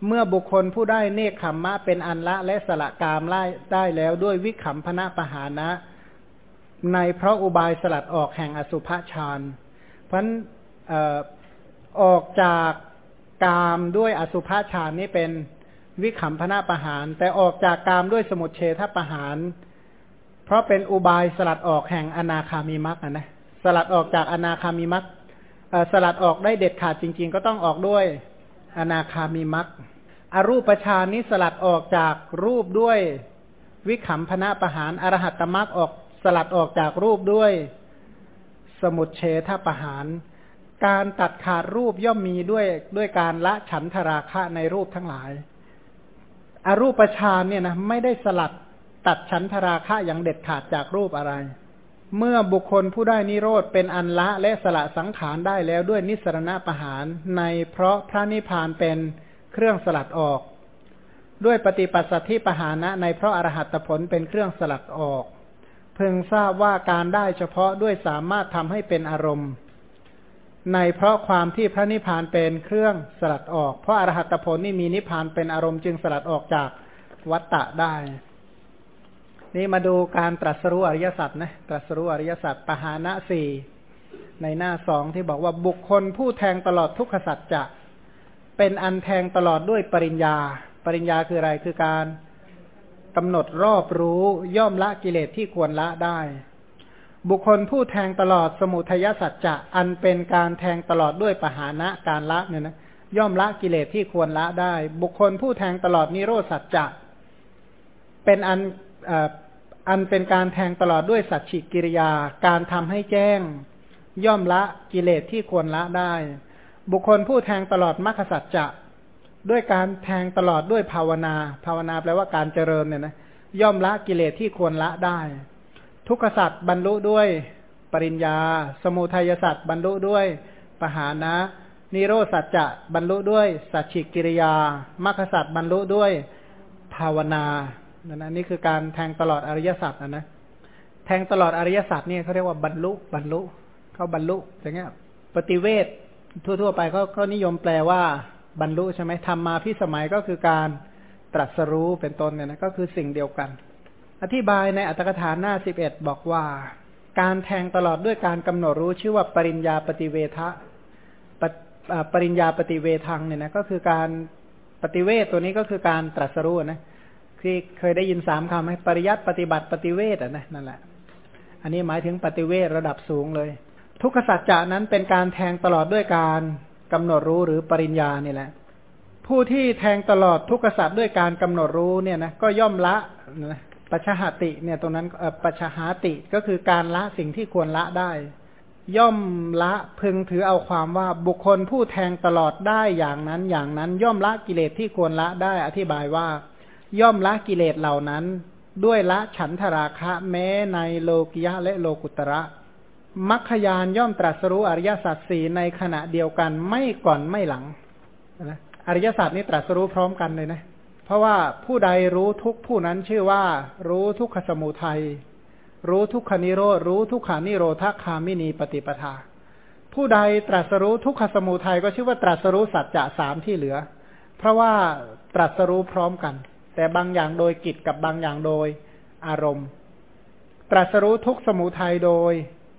เมื่อบุคคลผู้ได้เนคขมมะเป็นอันละและสละกามไล่ได้แล้วด้วยวิขำพนะปหานะ ในเพราะอุบายสลัดออกแห่งอสุภฌานเพราะนั้นออกจากกามด้วยอสุภฌานนี้เป็นวิขำพนะปหาน แต่ออกจากกามด้วยสมุทเฉทปหาน เพราะเป็นอุบายสลัดออกแห่งอนาคามีมักนะสลัดออกจากอนาคามีมักสลัดออกได้เด็ดขาดจริง ๆ ก็ต้องออกด้วยอนาคามีมัก อรูปฌานนี้สลัดออกจากรูปด้วย วิขำพนะประหานอรหัตตมักออกสลัดออกจากรูปด้วย สมุทเฉทประหานการตัดขาดรูปย่อมมีด้วยด้วยการละฉันทราคะในรูปทั้งหลาย อรูปฌานเนี่ยนะไม่ได้สลัดตัดฉันทราคะอย่างเด็ดขาดจากรูปอะไร เมื่อบุคคลผู้ได้นิโรธเป็นอันละและสละสังขารได้แล้วด้วยนิสรณะประหารในเพราะพระนิพพานเป็น เครื่องสลัดออก ด้วยปฏิปัสสัทธิปหานะในเพราะอรหัตผลเป็นเครื่องสลัดออก เพึงทราบว่าการได้เฉพาะด้วยสามารถทำให้เป็นอารมณ์ ในเพราะความที่พระนิพพานเป็นเครื่องสลัดออก เพราะอรหัตผลนี่มีนิพพานเป็นอารมณ์จึงสลัดออกจากวัตตะได้ นี่มาดูการตรัสรู้อริยสัจนะตรัสรู้อริยสัจปหานะสี่ในหน้าสองที่บอกว่าบุคคลผู้แทงตลอดทุกขสัจจะ เป็นอันแทงตลอดด้วยปริญญา ปริญญาคืออะไรคือการกำหนดรอบรู้ย่อมละกิเลสที่ควรละได้ บุคคลผู้แทงตลอดสมุทัยสัจจะอันเป็นการแทงตลอดด้วยปหานะการละเนี่ยนะย่อมละกิเลสที่ควรละได้ บุคคลผู้แทงตลอดนิโรธสัจจะเป็นอันอันเป็นการแทงตลอดด้วยสัจฉิกิริยา การทำให้แจ้ง ย่อมละกิเลสที่ควรละได้ บุคคลผู้แทงตลอดมรรคสัจจะด้วยการแทงตลอดด้วยภาวนา ภาวนาแปลว่าการเจริญเนี่ยนะย่อมละกิเลสที่ควรละได้ ทุกขสัตว์บรรลุด้วยปริญญา สมุทัยสัตว์บรรลุด้วยปหานะนิโรสัจจะบรรลุด้วยสัจฉิกิริยามรรคสัตว์บรรลุด้วยภาวนานะนี่คือการแทงตลอดอริยสัจนะนะแทงตลอดอริยสัจเนี่ยเขาเรียกว่าบรรลุบรรลุเขาบรรลุอย่างเงี้ยปฏิเวท ทั่วๆไปเขาก็นิยมแปลว่า บรรลุใช่ไหมทำมาพิสมัยก็คือการตรัสรู้เป็นต้นเนี่ยนะก็คือสิ่งเดียวกัน อธิบายในอัตถกถาหน้าสิบเอ็ดบอกว่า การแทงตลอดด้วยการกำหนดรู้ชื่อว่าปริญญาปฏิเวทะปปริญญาปฏิเวทังเนี่ยนะก็คือการปฏิเวทตัวนี้ก็คือการตรัสรู้นะที่เคยได้ยินสามคำไหมปริยัติปฏิบัติปฏิเวทอะนะนั่นแหละ อันนี้หมายถึงปฏิเวทระดับสูงเลย ทุกขสัจจะนั้นเป็นการแทงตลอดด้วยการกำหนดรู้หรือปริญญานี่แหละ ผู้ที่แทงตลอดทุกขสัจด้วยการกำหนดรู้เนี่ยนะก็ย่อมละนะปัจฉหติเนี่ยตรงนั้นปัจฉหาติก็คือการละสิ่งที่ควรละได้ ย่อมละพึงถือเอาความว่าบุคคลผู้แทงตลอดได้อย่างนั้นอย่างนั้น ย่อมละกิเลสที่ควรละได้อธิบายว่า ย่อมละกิเลสเหล่านั้น ด้วยละฉันทราคะแม้ในโลกิยะและโลกุตระ มัคคยานย่อมตรัสรู้อริยสัจสี่ในขณะเดียวกันไม่ก่อนไม่หลังนะอริยสัจนี้ตรัสรู้พร้อมกันเลยนะ เพราะว่าผู้ใดรู้ทุกผู้นั้นชื่อว่า รู้ทุกขสมุทัยรู้ทุกขนิโรธรู้ทุกขานิโรธคามินีปฏิปทา ผู้ใดตรัสรู้ทุกขสมุทัยก็ชื่อว่าตรัสรู้สัจจะสามที่เหลือ เพราะว่าตรัสรู้พร้อมกัน แต่บางอย่างโดยกิจกับบางอย่างโดยอารมณ์ ตรัสรู้ทุกสมุทัยโดย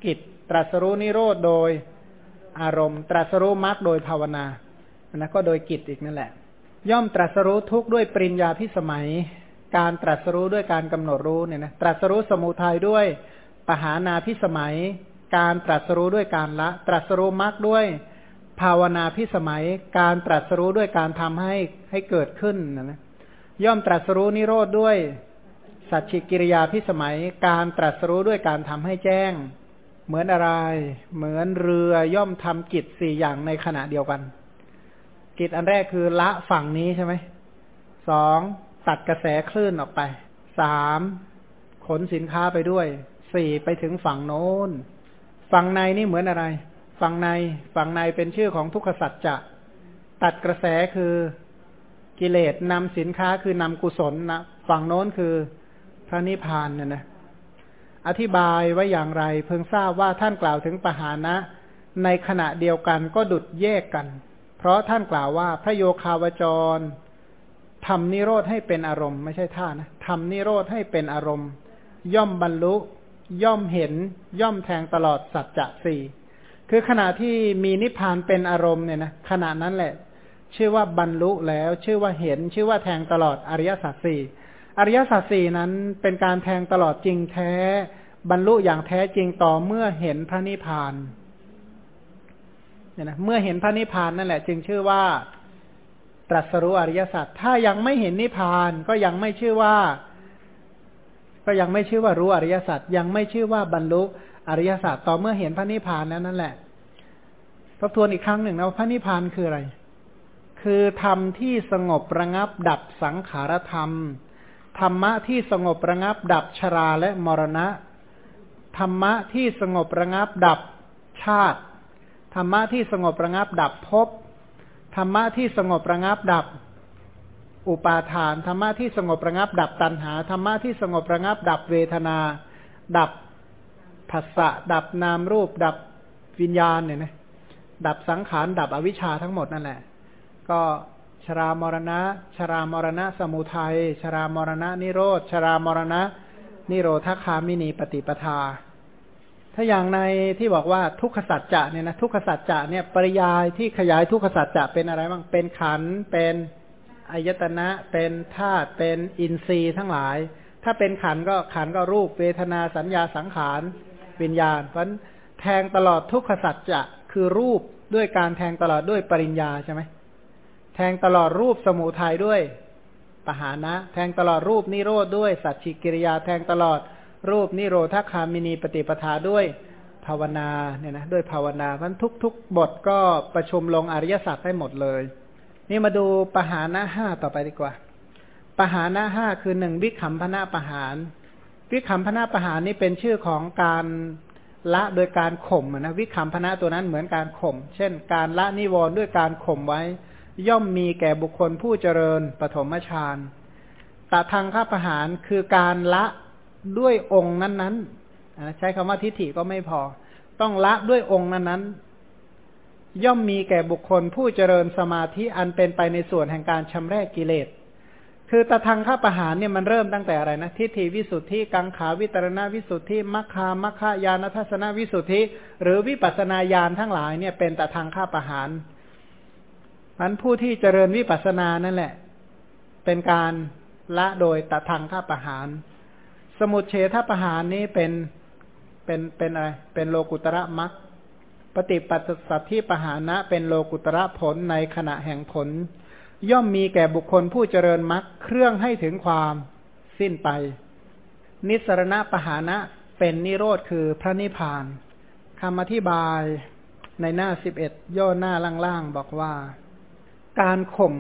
กิจ ตรัสรู้นิโรธโดยอารมณ์ ตรัสรู้มรรคโดยภาวนานนั้นก็โดยกิจอีกนั่นแหละ ย่อมตรัสรู้ทุกข์ด้วยปริญญาพิสมัย การตรัสรู้ด้วยการกำหนดรู้เนี่ยนะตรัสรู้สมุทัยด้วยปหานาพิสมัย การตรัสรู้ด้วยการละ ตรัสรู้มรรคด้วย ภาวนาพิสมัย การตรัสรู้ด้วยการทำให้ให้เกิดขึ้นนะนะย่อมตรัสรู้นิโรธด้วย สัจฉิกิริยาพิสมัย การตรัสรู้ด้วยการทำให้แจ้ง เหมือนอะไร เหมือนเรือย่อมทำกิจสี่อย่างในขณะเดียวกัน กิจอันแรกคือละฝั่งนี้ใช่ไหม สองตัดกระแสคลื่นออกไป สามขนสินค้าไปด้วย สี่ไปถึงฝั่งโน้น ฝั่งในนี่เหมือนอะไร ฝั่งใน ฝั่งในเป็นชื่อของทุกขสัจจะ ตัดกระแสคือกิเลสนำสินค้าคือนำกุศลนะ ฝั่งโน้นคือพระนิพพานเนี่ยนะ อธิบายไว้อย่างไร เพิ่งทราบว่าท่านกล่าวถึงปหานะ ในขณะเดียวกันก็ดุดแยกกัน เพราะท่านกล่าวว่าพระโยคาวจรทำนิโรธให้เป็นอารมณ์ ไม่ใช่ท่านะทำนิโรธให้เป็นอารมณ์ ย่อมบรรลุ ย่อมเห็น ย่อมแทงตลอดสัจจะสี่คือขณะที่มีนิพพานเป็นอารมณ์เนี่ยนะขณะนั้นแหละ ชื่อว่าบรรลุแล้ว ชื่อว่าเห็น ชื่อว่าแทงตลอดอริยสัจสี่ อริยสัจสี่นั้นเป็นการแทงตลอดจริงแท้ บรรลุอย่างแท้จริงต่อเมื่อเห็นพระนิพพานเนี่ยนะเมื่อเห็นพระนิพพานนั่นแหละ จึงชื่อว่าตรัสรู้อริยสัจถ้ายังไม่เห็นนิพพานก็ยังไม่ชื่อว่า ก็ยังไม่ชื่อว่ารู้อริยสัจยังไม่ชื่อว่าบรรลุอริยสัจต่อเมื่อเห็นพระนิพพานแล้วนั่นแหละทบทวนอีกครั้งหนึ่งนะพระนิพพานคืออะไร คือธรรมที่สงบระงับดับสังขารธรรม ธรรมะที่สงบระงับ ดับชราและมรณะ ธรรมะที่สงบระงับ ดับชาติ ธรรมะที่สงบระงับ ดับภพ ธรรมะที่สงบระงับ ดับ อุปาทาน ธรรมะที่สงบระงับ ดับตัณหา ธรรมะที่สงบระงับ ดับเวทนา ดับผัสสะ ดับนามรูป ดับวิญญาณเนี่ยนะ ดับสังขาร ดับอวิชชาทั้งหมดนั่นแหละ ก็ ชรามรณะ ชรามรณะสมุทัย ชรามรณะนิโรธ ชรามรณะ นิโรธคามินีปฏิปทา ถ้าอย่างในที่บอกว่าทุกขสัจจะเนี่ยนะทุกขสัจจะเนี่ยปริยายที่ขยายทุกขสัจจะเป็นอะไรบ้าง เป็นขัน เป็นอายตนะ เป็นธาตุ เป็นอินทรีย์ทั้งหลาย ถ้าเป็นขันก็ขันก็รูปเวทนาสัญญาสังขารวิญญาณ เพราะแทงตลอดทุกขสัจจะคือรูปด้วยการแทงตลอดด้วยปริญญาใช่ไหม แทงตลอดรูปสมุทัยด้วยปหานะ แทงตลอดรูปนิโรธด้วย สัจฉิกิริยา แทงตลอดรูปนิโรธคามินีปฏิปทาด้วยภาวนาเนี่ยนะด้วยภาวนาพันทุกทุกบทก็ประชุมลงอริยสัจได้หมดเลย นี่มาดูปหานะห้าต่อไปดีกว่า ปหานะห้าคือหนึ่งวิคัมพนาปหารวิคัมพนาปหารนี่เป็นชื่อของการละโดยการข่มนะวิคัมพนะตัวนั้นเหมือนการข่ม เช่น การละนิวรณ์ด้วยการข่มไว้ ย่อมมีแก่บุคคลผู้เจริญปฐมฌานตทางข้าประหารคือการละด้วยองค์นั้นๆ ใช้คำว่าทิฏฐิก็ไม่พอ ต้องละด้วยองค์นั้นๆ ย่อมมีแก่บุคคลผู้เจริญสมาธิอันเป็นไปในส่วนแห่งการชำระกิเลส คือตทางข้าประหารเนี่ยมันเริ่มตั้งแต่อะไรนะ ทิฏฐิวิสุทธิ กังขาวิตรณวิสุทธิ มัคคามัคคายานทัศนวิสุทธิ หรือวิปัสนาญาณทั้งหลายเนี่ยเป็นตทางข้าประหาร มันผู้ที่เจริญวิปัสสนานั่นแหละ เป็นการละโดยตะทางข้าประหาร สมุทเฉทประหารนี้เป็นเป็นเป็นอะไร เป็นโลกุตระมัคปฏิปัสสัตที่ปหานะ เป็นโลกุตระผลในขณะแห่งผล ย่อมมีแก่บุคคลผู้เจริญมัคเครื่องให้ถึงความสิ้นไป นิสรณะปหานะเป็นนิโรธคือพระนิพพานคำอธิบายในหน้าสิบเอ็ดย่อหน้าล่างๆบอกว่า การข่ม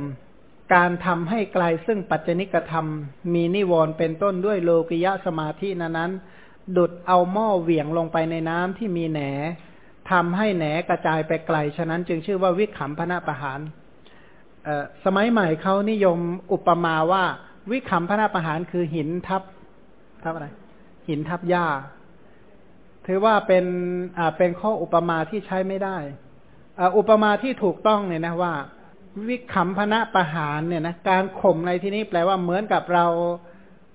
การทำให้ไกลซึ่งปัจจนิกธรรม มีนิวรณ์เป็นต้นด้วยโลกิยะสมาธินั้นนั้นดุดเอาหม้อเหวี่ยงลงไปในน้ำที่มีแหนทำให้แหนกระจายไปไกล ฉะนั้นจึงชื่อว่าวิขำพนะประหาร สมัยใหม่เขานิยมอุปมาว่าวิขำพนะประหารคือหินทับทับอะไร หินทับหญ้า ถือว่าเป็นอ่าเป็นข้ออุปมาที่ใช้ไม่ได้ อุปมาที่ถูกต้องเนี่ยนะว่า วิคัมพนะประหารเนี่ยนะการข่มในที่นี้แปลว่าเหมือนกับเรา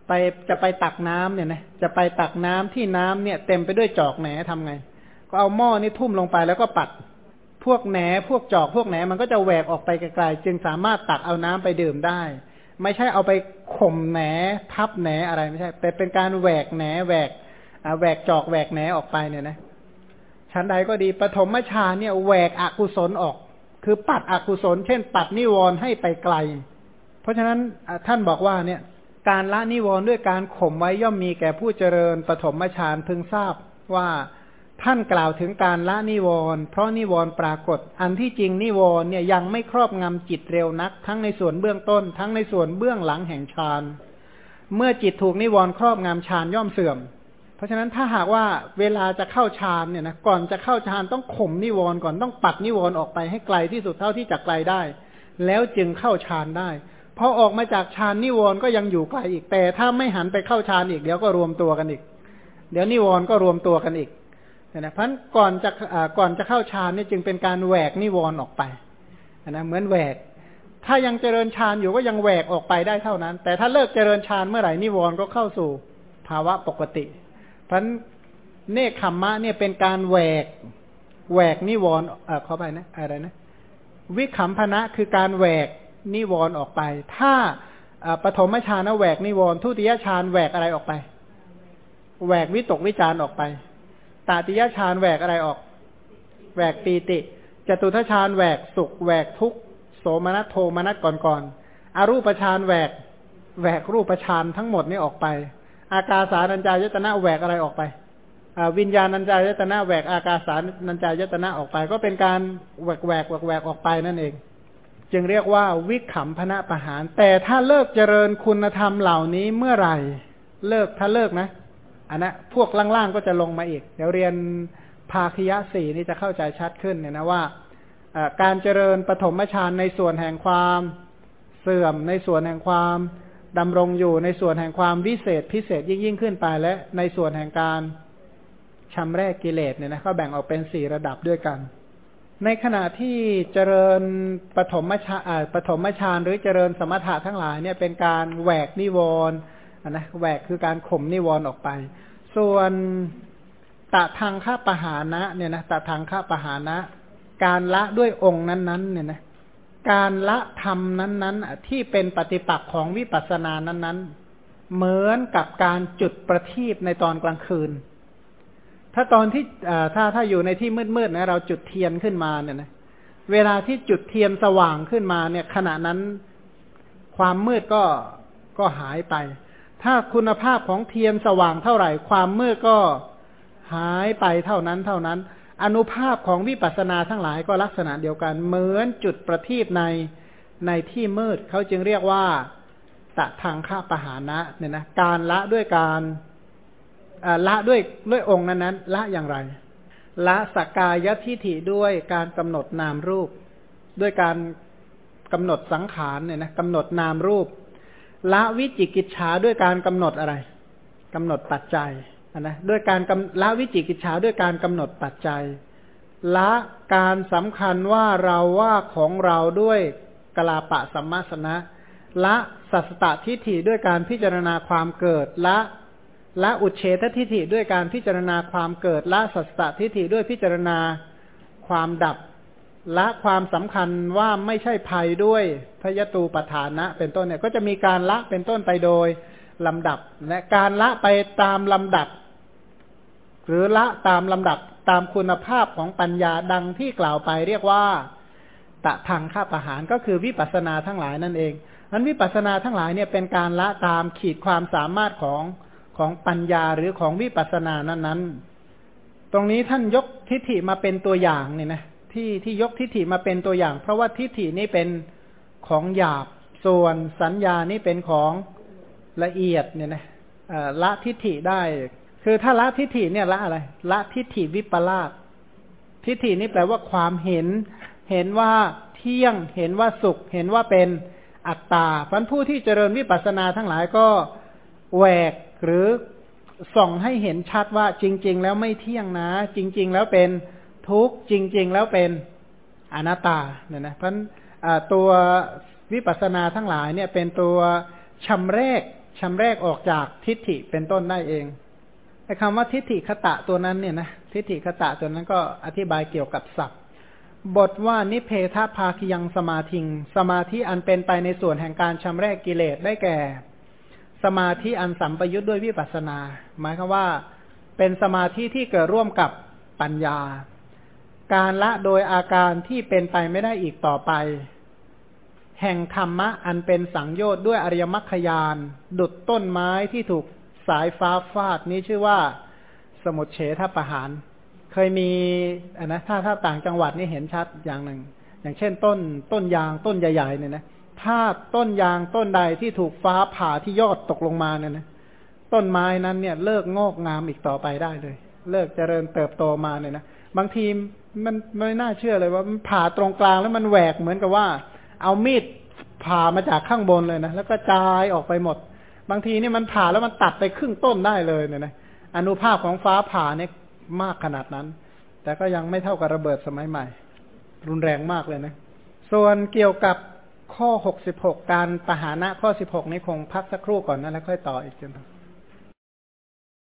ไปจะไปตักน้ำเนี่ยนะจะไปตักน้ำที่น้ำเนี่ย เต็มไปด้วยจอกแหนทำไง ก็เอาหม้อนี่ทุ่มลงไปแล้วก็ปัด พวกแหนพวกจอกพวกแหนมันก็จะแหวกออกไปไกลๆจึงสามารถตักเอาน้ำไปดื่มได้ ไม่ใช่เอาไปข่มแหนทับแหนอะไรไม่ใช่ แต่เป็นการแหวกแหนแหวกแหวกจอกแหวกแหนออกไปเนี่ยนะชั้นใดก็ดีปฐมฌานเนี่ยแหวกอกุศลออก คือปัดอกุศล เช่น ปัดนิวรณ์ให้ไปไกล เพราะฉะนั้นท่านบอกว่าเนี่ยการละนิวรณ์ด้วยการข่มไว้ย่อมมีแก่ผู้เจริญปฐมฌานพึงทราบว่าท่านกล่าวถึงการละนิวรณ์เพราะนิวรณ์ปรากฏ อันที่จริงนิวรณ์เนี่ยยังไม่ครอบงำจิตเร็วนัก ทั้งในส่วนเบื้องต้น ทั้งในส่วนเบื้องหลังแห่งฌานเมื่อจิตถูกนิวรณ์ครอบงำฌานย่อมเสื่อม เพราะฉะนั้นถ้าหากว่าเวลาจะเข้าฌานเนี่ยนะก่อนจะเข้าฌานต้องข่มนิวรณ์ก่อนต้องปัดนิวรณ์ออกไปให้ไกลที่สุดเท่าที่จะไกลได้ แล้วจึงเข้าฌานได้พอออกมาจากฌานนิวรณ์ก็ยังอยู่ไกลอีกแต่ถ้าไม่หันไปเข้าฌานอีกเดี๋ยวก็รวมตัวกันอีก เดี๋ยวนิวรณ์ก็รวมตัวกันอีกนะเพราะก่อนจะก่อนจะเข้าฌานนี่จึงเป็นการแหวกนิวรณ์ออกไปนะเหมือนแหวก ถ้ายังเจริญฌานอยู่ก็ยังแหวกออกไปได้เท่านั้น แต่ถ้าเลิกเจริญฌานเมื่อไหร่นิวรณ์ก็เข้าสู่ภาวะปกติ เพราะเนคขมมะเนี่ยเป็นการแหวกแหวกนิวรณ์เออเข้าไปนะอะไรนะ วิขำพนะคือการแหวกนิวรณ์ออกไป ถ้าปฐมฌานแหวกนิวรณ์ทุติยฌานแหวกอะไรออกไป แหวกวิตกวิจารออกไปตาติยฌานแหวกอะไรออก แหวกปีติจตุทฌานแหวกสุขแหวกทุกโสมนัสโทมนัสก่อนก่อนอรูปฌานแหวกแหวกรูปฌานทั้งหมดนี้ออกไป อากาสานัญจายตนะแหวกอะไรออกไปวิญญาณัญจายตนะแหวกอากาสานัญจายตนะออกไป ก็เป็นการแหวกแหวกแหวกแหวกออกไปนั่นเอง จึงเรียกว่าวิขำพนะประหาร แต่ถ้าเลิกเจริญคุณธรรมเหล่านี้เมื่อไหร่ เลิกถ้าเลิกนะอันนะพวกล่างๆก็จะลงมาอีก เดี๋ยวเรียนภาคยะสี่นี่จะเข้าใจชัดขึ้นเนี่ยนะว่าการเจริญปฐมฌานในส่วนแห่งความเสื่อมในส่วนแห่งความ ดำรงอยู่ในส่วนแห่งความวิเศษพิเศษยิ่งยิ่งขึ้นไปและในส่วนแห่งการชำแรกกิเลสเนี่ยนะเขาแบ่งออกเป็นสี่ระดับด้วยกัน ในขณะที่เจริญปฐมฌานปฐมฌานหรือเจริญสมถะทั้งหลายเนี่ยเป็นการแหวกนิวรณ์นะแหวกคือการข่มนิวรณ์ออกไป ส่วนตะทางข้าปหานะเนี่ยนะตะทางข้าปหานะ การละด้วยองค์นั้นๆเนี่ยนะ การละธรรมนั้น ๆ ที่เป็นปฏิปักษ์ของวิปัสสนานั้น ๆ เหมือนกับการจุดประทีปในตอนกลางคืน ถ้าตอนที่ถ้าถ้าอยู่ในที่มืดๆนะเราจุดเทียนขึ้นมาเนี่ยนะเวลาที่จุดเทียนสว่างขึ้นมาเนี่ย ขณะนั้นความมืดก็ก็หายไป ถ้าคุณภาพของเทียนสว่างเท่าไหร่ ความมืดก็หายไปเท่านั้นเท่านั้น อนุภาพของวิปัสสนาทั้งหลายก็ลักษณะเดียวกัน เหมือนจุดประทีปในในที่มืดเขาจึงเรียกว่าตะทางข้าปหานะเนี่ยนะการละด้วยการละด้วยด้วยองค์นั้นนั้นละอย่างไร ละสกกายทิฐิด้วยการกำหนดนามรูป ด้วยการกำหนดสังขารเนี่ยนะกำหนดนามรูป ละวิจิกิจฉาด้วยการกำหนดอะไรกำหนดปัจจัย นะด้วยการละวิจิกิจฉาด้วยการกำหนดปัจจัย ละการสำคัญว่าเราว่าของเราด้วยกลาปะสัมมาสนะ ละสัสตตทิฏฐิด้วยการพิจารณาความเกิดละละอุเฉททิฏฐิด้วยการพิจารณาความเกิดละสัสตทิฏฐิด้วยพิจารณาความดับ ละความสำคัญว่าไม่ใช่ภัยด้วยพยตูปฐานะ เป็นต้นเนี่ยก็จะมีการละเป็นต้นไปโดยลำดับ และการละไปตามลำดับ หรือละตามลำดับตามคุณภาพของปัญญาดังที่กล่าวไปเรียกว่า ตะทางข้าประหารก็คือวิปัสนาทั้งหลายนั่นเองนั้นวิปัสนาทั้งหลายเนี่ยเป็นการละตามขีดความสามารถของของปัญญาหรือของวิปัสนานั้นนั้นตรงนี้ท่านยกทิฏฐิมาเป็นตัวอย่างเนี่ยนะที่ที่ยกทิฏฐิมาเป็นตัวอย่าง เพราะว่าทิฏฐินี้เป็นของหยาบส่วนสัญญานี่เป็นของละเอียดเนี่ยนะละทิฏฐิได้ คือถ้าละทิฏฐิเนี่ยละอะไร ละทิฏฐิวิปลาสทิฏฐินี่แปลว่าความเห็น เห็นว่าเที่ยง เห็นว่าสุข เห็นว่าเป็นอัตตาพันผู้ที่เจริญวิปัสสนาทั้งหลายก็แหวกหรือส่องให้เห็นชัดว่าจริง ๆ แล้วไม่เที่ยงนะ จริง ๆ แล้วเป็นทุกข์จริง ๆ แล้วเป็นอนัตตาเนี่ยนะเพราะตัววิปัสสนาทั้งหลายเนี่ยเป็นตัวชำแรกชำแรกออกจากทิฏฐิเป็นต้นได้เอง ไอ้คำว่าทิฏฐิคตะตัวนั้นเนี่ยนะทิฏฐิคตะตัวนั้นก็อธิบายเกี่ยวกับศัพท์บทว่านิเพทภาคยังสมาธิง สมาธิอันเป็นไปในส่วนแห่งการชำรกกิเลสได้แก่ สมาธิอันสัมปยุทธ์ด้วยวิปัสนา หมายคือว่า เป็นสมาธิที่เกิดร่วมกับปัญญา การละโดยอาการที่เป็นไปไม่ได้อีกต่อไป แห่งธรรมะอันเป็นสังโยชน์ด้วยอริยมรรคยาน ดุดต้นไม้ที่ถูก สายฟ้าฟาดนี้ชื่อว่า สมุทเฉทประหาร เคยมีอันนะถ้าถ้าต่างจังหวัดนี่เห็นชัดอย่างหนึ่ง อย่างเช่นต้นต้นยางต้นใหญ่ๆเนี่ยนะถ้าต้นยางต้นใดที่ถูกฟ้าผ่าที่ยอดตกลงมาเนี่ยนะต้นไม้นั้นเนี่ยเลิกงอกงามอีกต่อไปได้เลย เลิกเจริญเติบโตมาเนี่ยนะบางทีมันไม่น่าเชื่อเลยว่ามันผ่าตรงกลางแล้วมันแหวกเหมือนกับว่า เอามีดผ่ามาจากข้างบนเลยนะแล้วก็จายออกไปหมด บางทีนี่มันผ่าแล้วมันตัดไปครึ่งต้นได้เลยเนี่ยนะอนุภาพของฟ้าผ่าเนี่ยมากขนาดนั้น แต่ก็ยังไม่เท่ากับระเบิดสมัยใหม่ รุนแรงมากเลยนะ ส่วนเกี่ยวกับข้อหกสิบหกการปหานะข้อสิบหกนี้คงพักสักครู่ก่อนนะแล้วค่อยต่ออีกจน